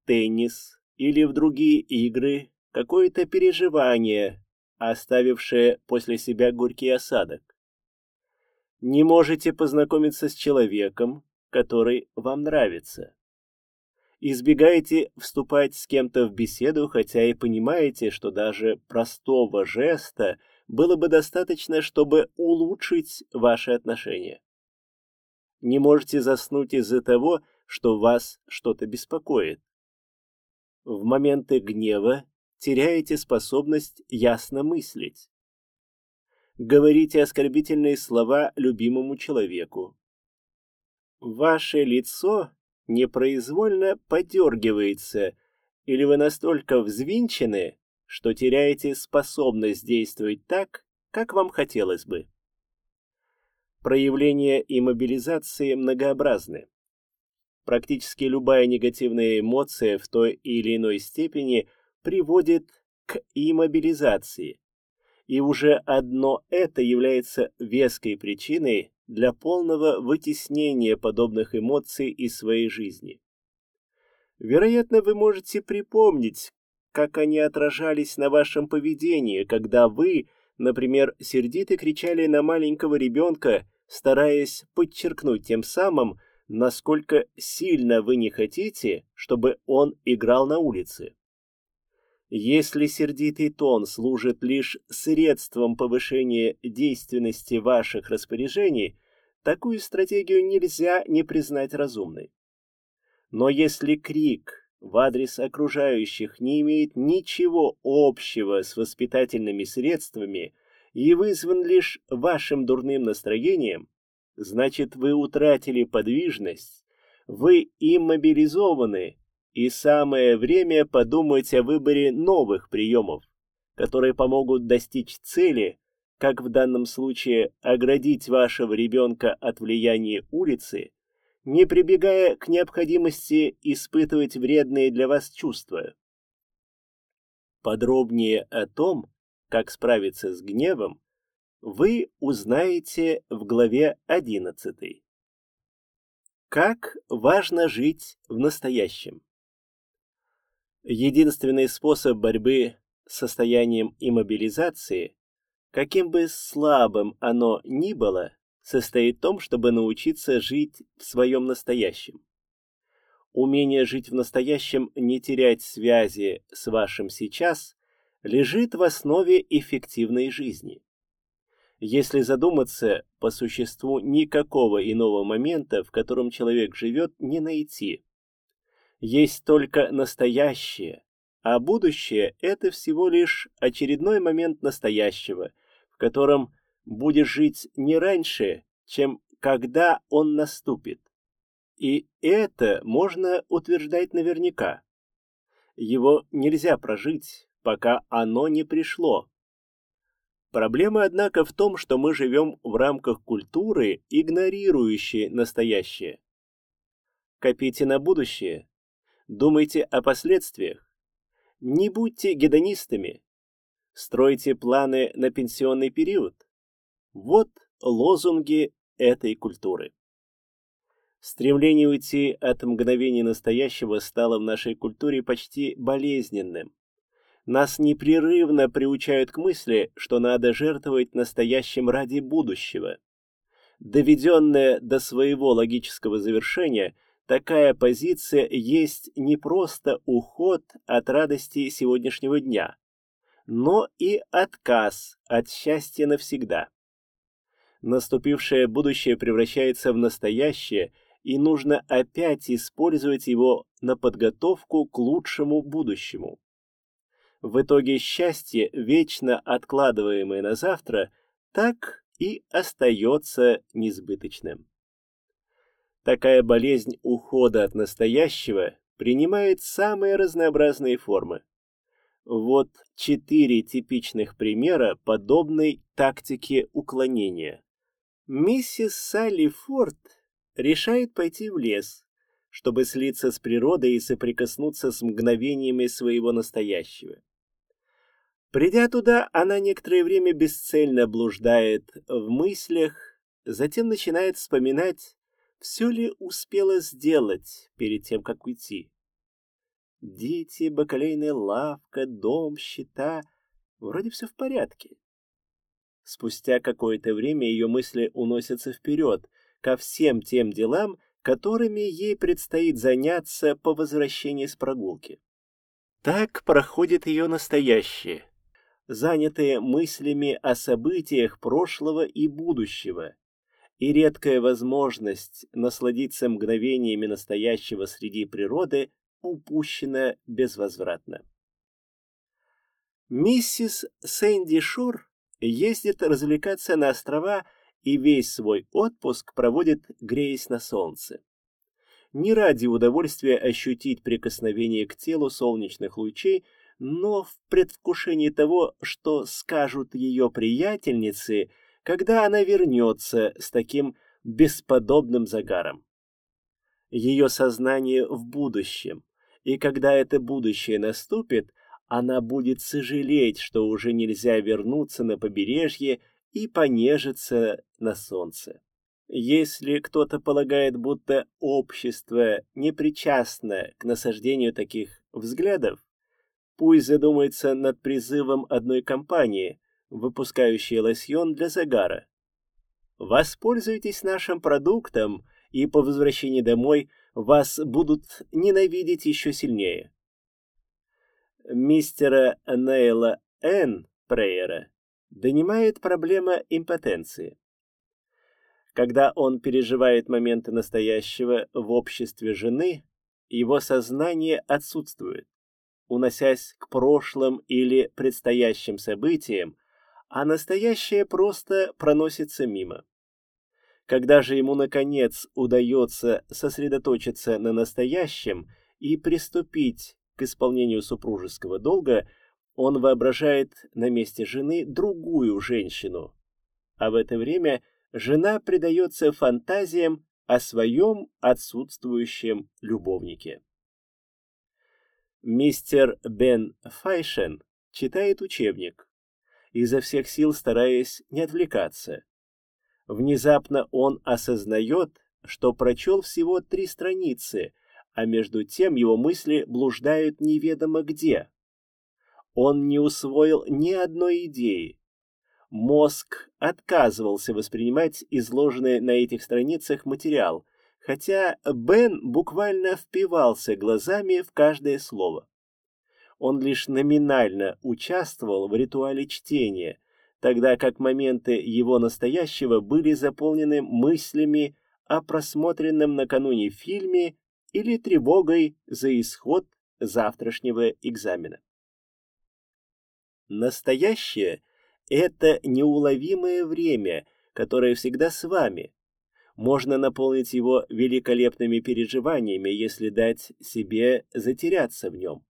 теннис или в другие игры какое-то переживание, оставившее после себя горький осадок. Не можете познакомиться с человеком, который вам нравится. Избегайте вступать с кем-то в беседу, хотя и понимаете, что даже простого жеста было бы достаточно, чтобы улучшить ваши отношения. Не можете заснуть из-за того, что вас что-то беспокоит. В моменты гнева теряете способность ясно мыслить. Говорите оскорбительные слова любимому человеку. Ваше лицо непроизвольно подергивается, или вы настолько взвинчены, что теряете способность действовать так, как вам хотелось бы. Проявления иммобилизации многообразны. Практически любая негативная эмоция в той или иной степени приводит к иммобилизации, и уже одно это является веской причиной для полного вытеснения подобных эмоций из своей жизни. Вероятно, вы можете припомнить, как они отражались на вашем поведении, когда вы, например, сердито кричали на маленького ребенка, стараясь подчеркнуть тем самым, насколько сильно вы не хотите, чтобы он играл на улице. Если сердитый тон служит лишь средством повышения действенности ваших распоряжений, такую стратегию нельзя не признать разумной. Но если крик в адрес окружающих не имеет ничего общего с воспитательными средствами и вызван лишь вашим дурным настроением, значит вы утратили подвижность, вы иммобилизованы и самое время подумать о выборе новых приемов, которые помогут достичь цели, как в данном случае оградить вашего ребенка от влияния улицы, не прибегая к необходимости испытывать вредные для вас чувства. Подробнее о том, как справиться с гневом, вы узнаете в главе 11. Как важно жить в настоящем. Единственный способ борьбы с состоянием иммобилизации, каким бы слабым оно ни было, состоит в том, чтобы научиться жить в своем настоящем. Умение жить в настоящем, не терять связи с вашим сейчас, лежит в основе эффективной жизни. Если задуматься, по существу никакого иного момента, в котором человек живет, не найти – есть только настоящее, а будущее — это всего лишь очередной момент настоящего, в котором будешь жить не раньше, чем когда он наступит. И это можно утверждать наверняка. Его нельзя прожить, пока оно не пришло. Проблема, однако, в том, что мы живем в рамках культуры, игнорирующей настоящее. Копите на будущее, Думайте о последствиях. Не будьте гедонистами. Стройте планы на пенсионный период. Вот лозунги этой культуры. Стремление уйти от мгновения настоящего стало в нашей культуре почти болезненным. Нас непрерывно приучают к мысли, что надо жертвовать настоящим ради будущего. Доведенное до своего логического завершения – Такая позиция есть не просто уход от радости сегодняшнего дня, но и отказ от счастья навсегда. Наступившее будущее превращается в настоящее, и нужно опять использовать его на подготовку к лучшему будущему. В итоге счастье, вечно откладываемое на завтра, так и остается несбыточным. Такая болезнь ухода от настоящего принимает самые разнообразные формы. Вот четыре типичных примера подобной тактики уклонения. Миссис Салли Форд решает пойти в лес, чтобы слиться с природой и соприкоснуться с мгновениями своего настоящего. Придя туда, она некоторое время бесцельно блуждает в мыслях, затем начинает вспоминать все ли успела сделать перед тем, как уйти? Дети, бакалейная лавка, дом, счета. Вроде все в порядке. Спустя какое-то время ее мысли уносятся вперед, ко всем тем делам, которыми ей предстоит заняться по возвращении с прогулки. Так проходит ее настоящее, занятое мыслями о событиях прошлого и будущего, и редкая возможность насладиться мгновениями настоящего среди природы упущена безвозвратно. Миссис Сэнди Шур ездит развлекаться на острова и весь свой отпуск проводит, греясь на солнце. Не ради удовольствия ощутить прикосновение к телу солнечных лучей, но в предвкушении того, что скажут ее приятельницы, когда она вернется с таким бесподобным загаром. Ее сознание в будущем, и когда это будущее наступит, она будет сожалеть, что уже нельзя вернуться на побережье и понежиться на солнце. Если кто-то полагает, будто общество не причастно к насаждению таких взглядов, пусть задумается над призывом одной компании, выпускающей лосьон для загара. Воспользуйтесь нашим продуктом, и по возвращении домой вас будут ненавидеть еще сильнее. Мистера Нейла Н. Прейера донимает проблема импотенции. Когда он переживает моменты настоящего в обществе жены, его сознание отсутствует, уносясь к прошлым или предстоящим событиям, а настоящее просто проносится мимо. Когда же ему, наконец, удается сосредоточиться на настоящем и приступить к исполнению супружеского долга, он воображает на месте жены другую женщину, а в это время жена предается фантазиям о своем отсутствующем любовнике. Мистер Бен Файшен читает учебник, изо всех сил стараясь не отвлекаться. Внезапно он осознает, что прочел всего три страницы, а между тем его мысли блуждают неведомо где. Он не усвоил ни одной идеи. Мозг отказывался воспринимать изложенный на этих страницах материал, хотя Бен буквально впивался глазами в каждое слово. Он лишь номинально участвовал в ритуале чтения, тогда как моменты его настоящего были заполнены мыслями о просмотренном накануне фильме или тревогой за исход завтрашнего экзамена. Настоящее — это неуловимое время, которое всегда с вами. Можно наполнить его великолепными переживаниями, если дать себе затеряться в нем.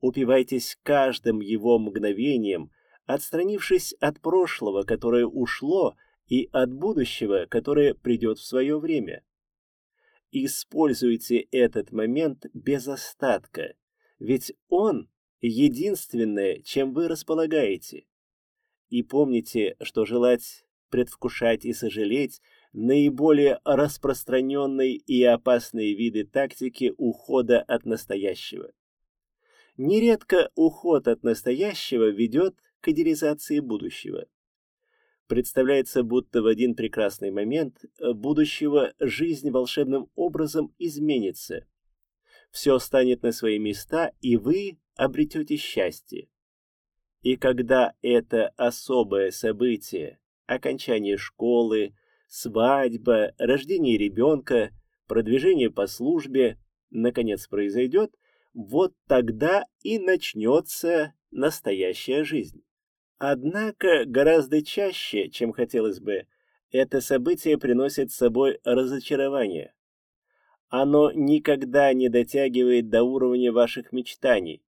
Упивайтесь каждым его мгновением, отстранившись от прошлого, которое ушло, и от будущего, которое придет в свое время. Используйте этот момент без остатка, ведь он единственное, чем вы располагаете. И помните, что желать, предвкушать и сожалеть – наиболее распространенные и опасные виды тактики ухода от настоящего. Нередко уход от настоящего ведет к идеализации будущего. Представляется, будто в один прекрасный момент будущего жизнь волшебным образом изменится. Все станет на свои места, и вы обретете счастье. И когда это особое событие, окончание школы, свадьба, рождение ребенка, продвижение по службе, наконец произойдет, вот тогда и начнется настоящая жизнь. Однако гораздо чаще, чем хотелось бы, это событие приносит с собой разочарование. Оно никогда не дотягивает до уровня ваших мечтаний,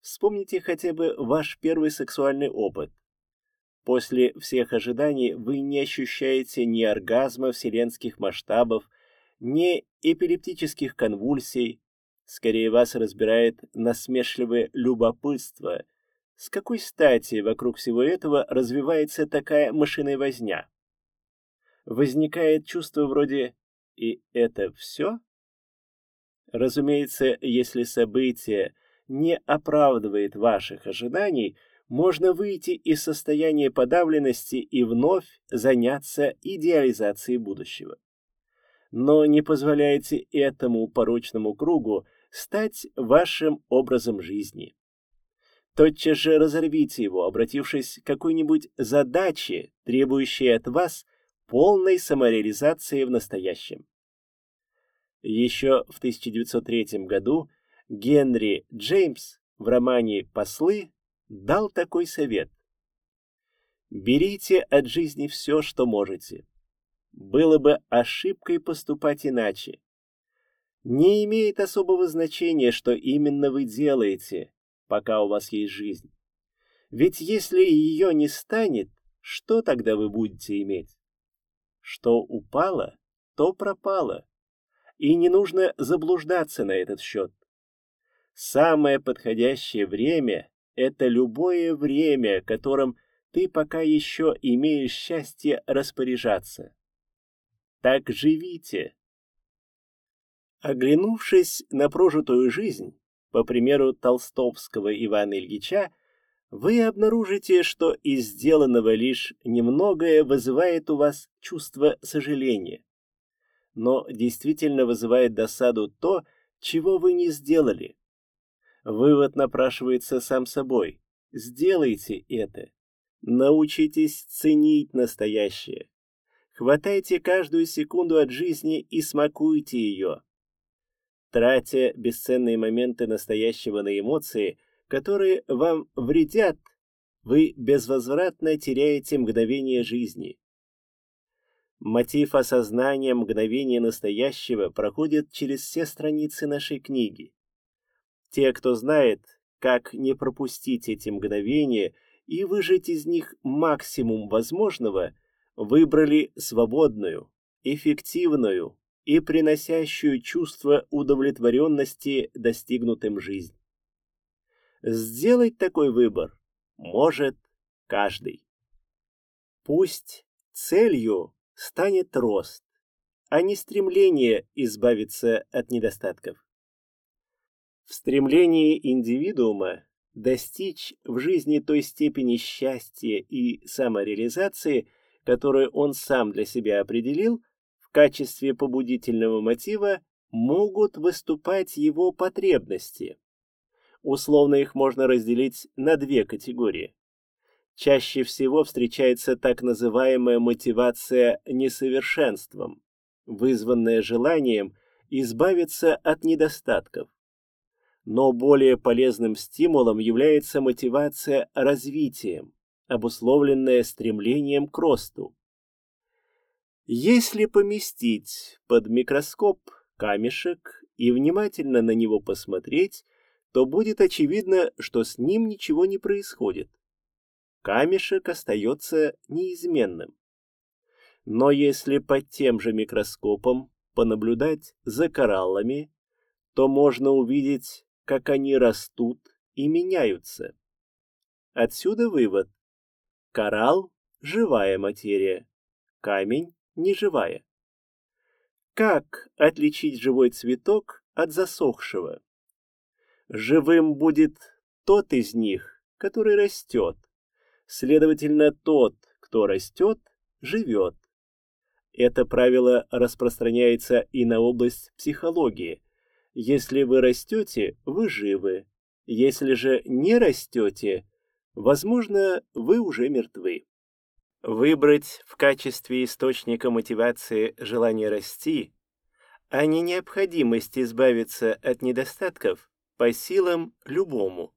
Вспомните хотя бы ваш первый сексуальный опыт. После всех ожиданий вы не ощущаете ни оргазма вселенских масштабов, ни эпилептических конвульсий. Скорее вас разбирает насмешливое любопытство. С какой стати вокруг всего этого развивается такая мышиная возня? Возникает чувство вроде «и это все?» Разумеется, если события, не оправдывает ваших ожиданий, можно выйти из состояния подавленности и вновь заняться идеализацией будущего. но не позволяйте этому порочному кругу стать вашим образом жизни. Тотчас же разорвите его, обратившись к какой-нибудь задаче, требующей от вас полной самореализации в настоящем. Еще в 1903 году Генри Джеймс в романе «Послы» дал такой совет. Берите от жизни все, что можете. Было бы ошибкой поступать иначе. Не имеет особого значения, что именно вы делаете, пока у вас есть жизнь. Ведь если ее не станет, что тогда вы будете иметь? Что упало, то пропало. И не нужно заблуждаться на этот счет. Самое подходящее время — это любое время, которым ты пока еще имеешь счастье распоряжаться. Так живите. Оглянувшись на прожитую жизнь, по примеру толстовского Ивана Ильича, вы обнаружите, что из сделанного лишь немногое вызывает у вас чувство сожаления. Но действительно вызывает досаду то, чего вы не сделали. Вывод напрашивается сам собой. Сделайте это. Научитесь ценить настоящее. Хватайте каждую секунду от жизни и смакуйте ее. Тратя бесценные моменты настоящего на эмоции, которые вам вредят, вы безвозвратно теряете мгновение жизни. Мотив осознания мгновения настоящего проходит через все страницы нашей книги. Те, кто знает, как не пропустить эти мгновения – и выжать из них максимум возможного, выбрали свободную, эффективную и приносящую чувство удовлетворенности достигнутым жизнь. Сделать такой выбор может каждый. Пусть целью станет рост, а не стремление избавиться от недостатков. В стремлении индивидуума достичь в жизни той степени счастья и самореализации, которую он сам для себя определил, в качестве побудительного мотива могут выступать его потребности. Условно их можно разделить на две категории. Чаще всего встречается так называемая мотивация несовершенством, вызванная желанием избавиться от недостатков но более полезным стимулом является мотивация развитием, обусловленная стремлением к росту. Если поместить под микроскоп камешек и внимательно на него посмотреть, то будет очевидно, что с ним ничего не происходит. Камешек остается неизменным. Но если под тем же микроскопом понаблюдать за кораллами, то можно увидеть как они растут и меняются. Отсюда вывод. Коралл – живая материя, камень – неживая. Как отличить живой цветок от засохшего? Живым будет тот из них, который растет. Следовательно, тот, кто растет, живет. Это правило распространяется и на область психологии – если вы растете, вы живы. Если же не растете, возможно, вы уже мертвы. Выбрать в качестве источника мотивации желание расти, а не необходимость избавиться от недостатков по силам любому.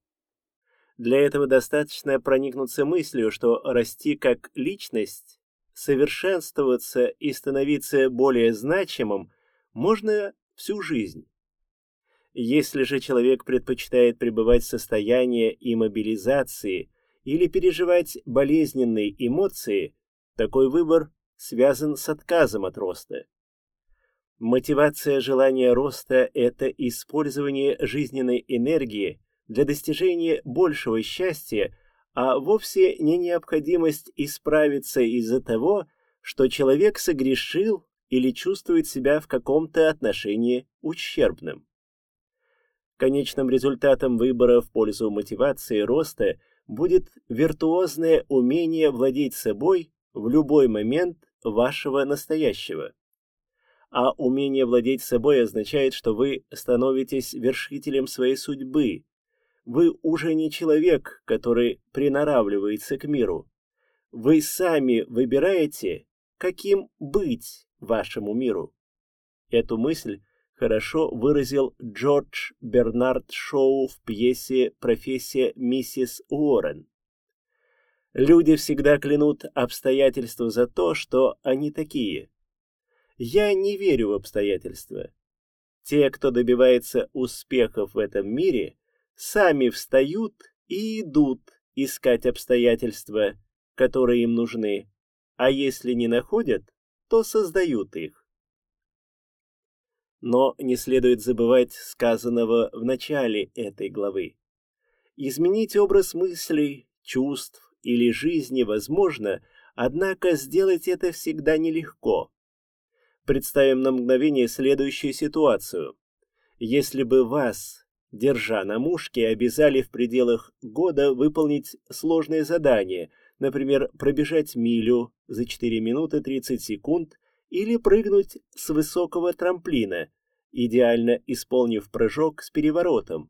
Для этого достаточно проникнуться мыслью, что расти как личность, совершенствоваться и становиться более значимым можно всю жизнь. Если же человек предпочитает пребывать в состоянии иммобилизации или переживать болезненные эмоции, такой выбор связан с отказом от роста. Мотивация желания роста – это использование жизненной энергии для достижения большего счастья, а вовсе не необходимость исправиться из-за того, что человек согрешил или чувствует себя в каком-то отношении ущербным. Конечным результатом выбора в пользу мотивации роста будет виртуозное умение владеть собой в любой момент вашего настоящего. а умение владеть собой означает, что вы становитесь вершителем своей судьбы. Вы уже не человек, который приноравливается к миру. Вы сами выбираете, каким быть вашему миру. Эту мысль хорошо выразил Джордж Бернард Шоу в пьесе «Профессия миссис Уоррен». Люди всегда клянут обстоятельства за то, что они такие. Я не верю в обстоятельства. Те, кто добивается успехов в этом мире, сами встают и идут искать обстоятельства, которые им нужны, а если не находят, то создают их. Но не следует забывать сказанного в начале этой главы. Изменить образ мыслей, чувств или жизни возможно, однако сделать это всегда нелегко. Представим на мгновение следующую ситуацию. Если бы вас, держа на мушке, обязали в пределах года выполнить сложное задание, например, пробежать милю за 4 минуты 30 секунд или прыгнуть с высокого трамплина, идеально исполнив прыжок с переворотом,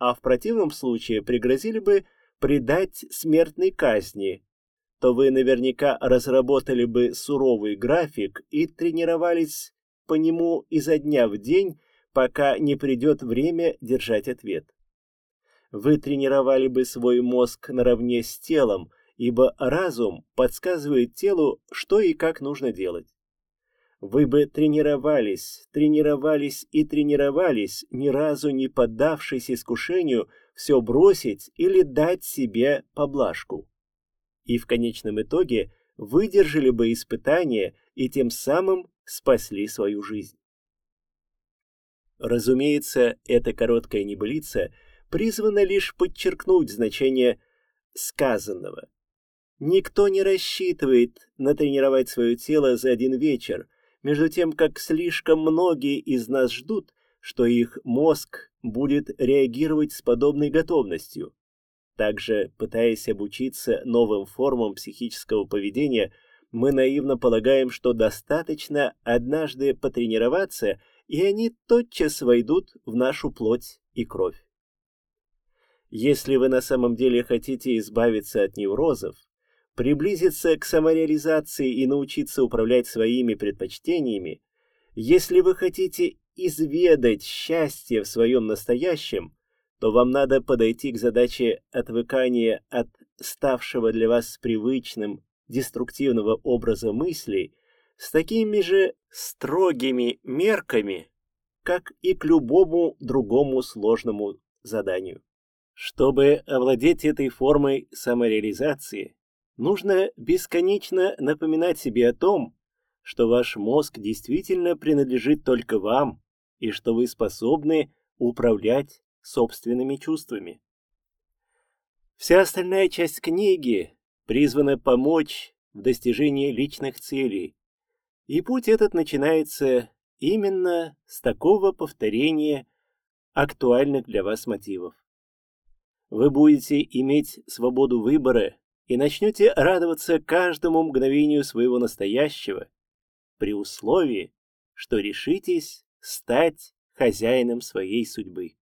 а в противном случае пригрозили бы предать смертной казни, то вы наверняка разработали бы суровый график и тренировались по нему изо дня в день, пока не придет время держать ответ. Вы тренировали бы свой мозг наравне с телом, ибо разум подсказывает телу, что и как нужно делать. Вы бы тренировались, тренировались и тренировались, ни разу не поддавшись искушению все бросить или дать себе поблажку. И в конечном итоге выдержали бы испытание и тем самым спасли свою жизнь. Разумеется, эта короткая небылица призвана лишь подчеркнуть значение сказанного. Никто не рассчитывает натренировать свое тело за один вечер – между тем как слишком многие из нас ждут, что их мозг будет реагировать с подобной готовностью. Также, пытаясь обучиться новым формам психического поведения, мы наивно полагаем, что достаточно однажды потренироваться, и они тотчас войдут в нашу плоть и кровь. Если вы на самом деле хотите избавиться от неврозов, приблизиться к самореализации и научиться управлять своими предпочтениями, если вы хотите изведать счастье в своем настоящем, то вам надо подойти к задаче отвыкания от ставшего для вас привычным деструктивного образа мыслей с такими же строгими мерками, как и к любому другому сложному заданию. Чтобы овладеть этой формой самореализации, Нужно бесконечно напоминать себе о том, что ваш мозг действительно принадлежит только вам и что вы способны управлять собственными чувствами. Вся остальная часть книги призвана помочь в достижении личных целей, и путь этот начинается именно с такого повторения актуальных для вас мотивов. Вы будете иметь свободу выбора и начнете радоваться каждому мгновению своего настоящего, при условии, что решитесь стать хозяином своей судьбы.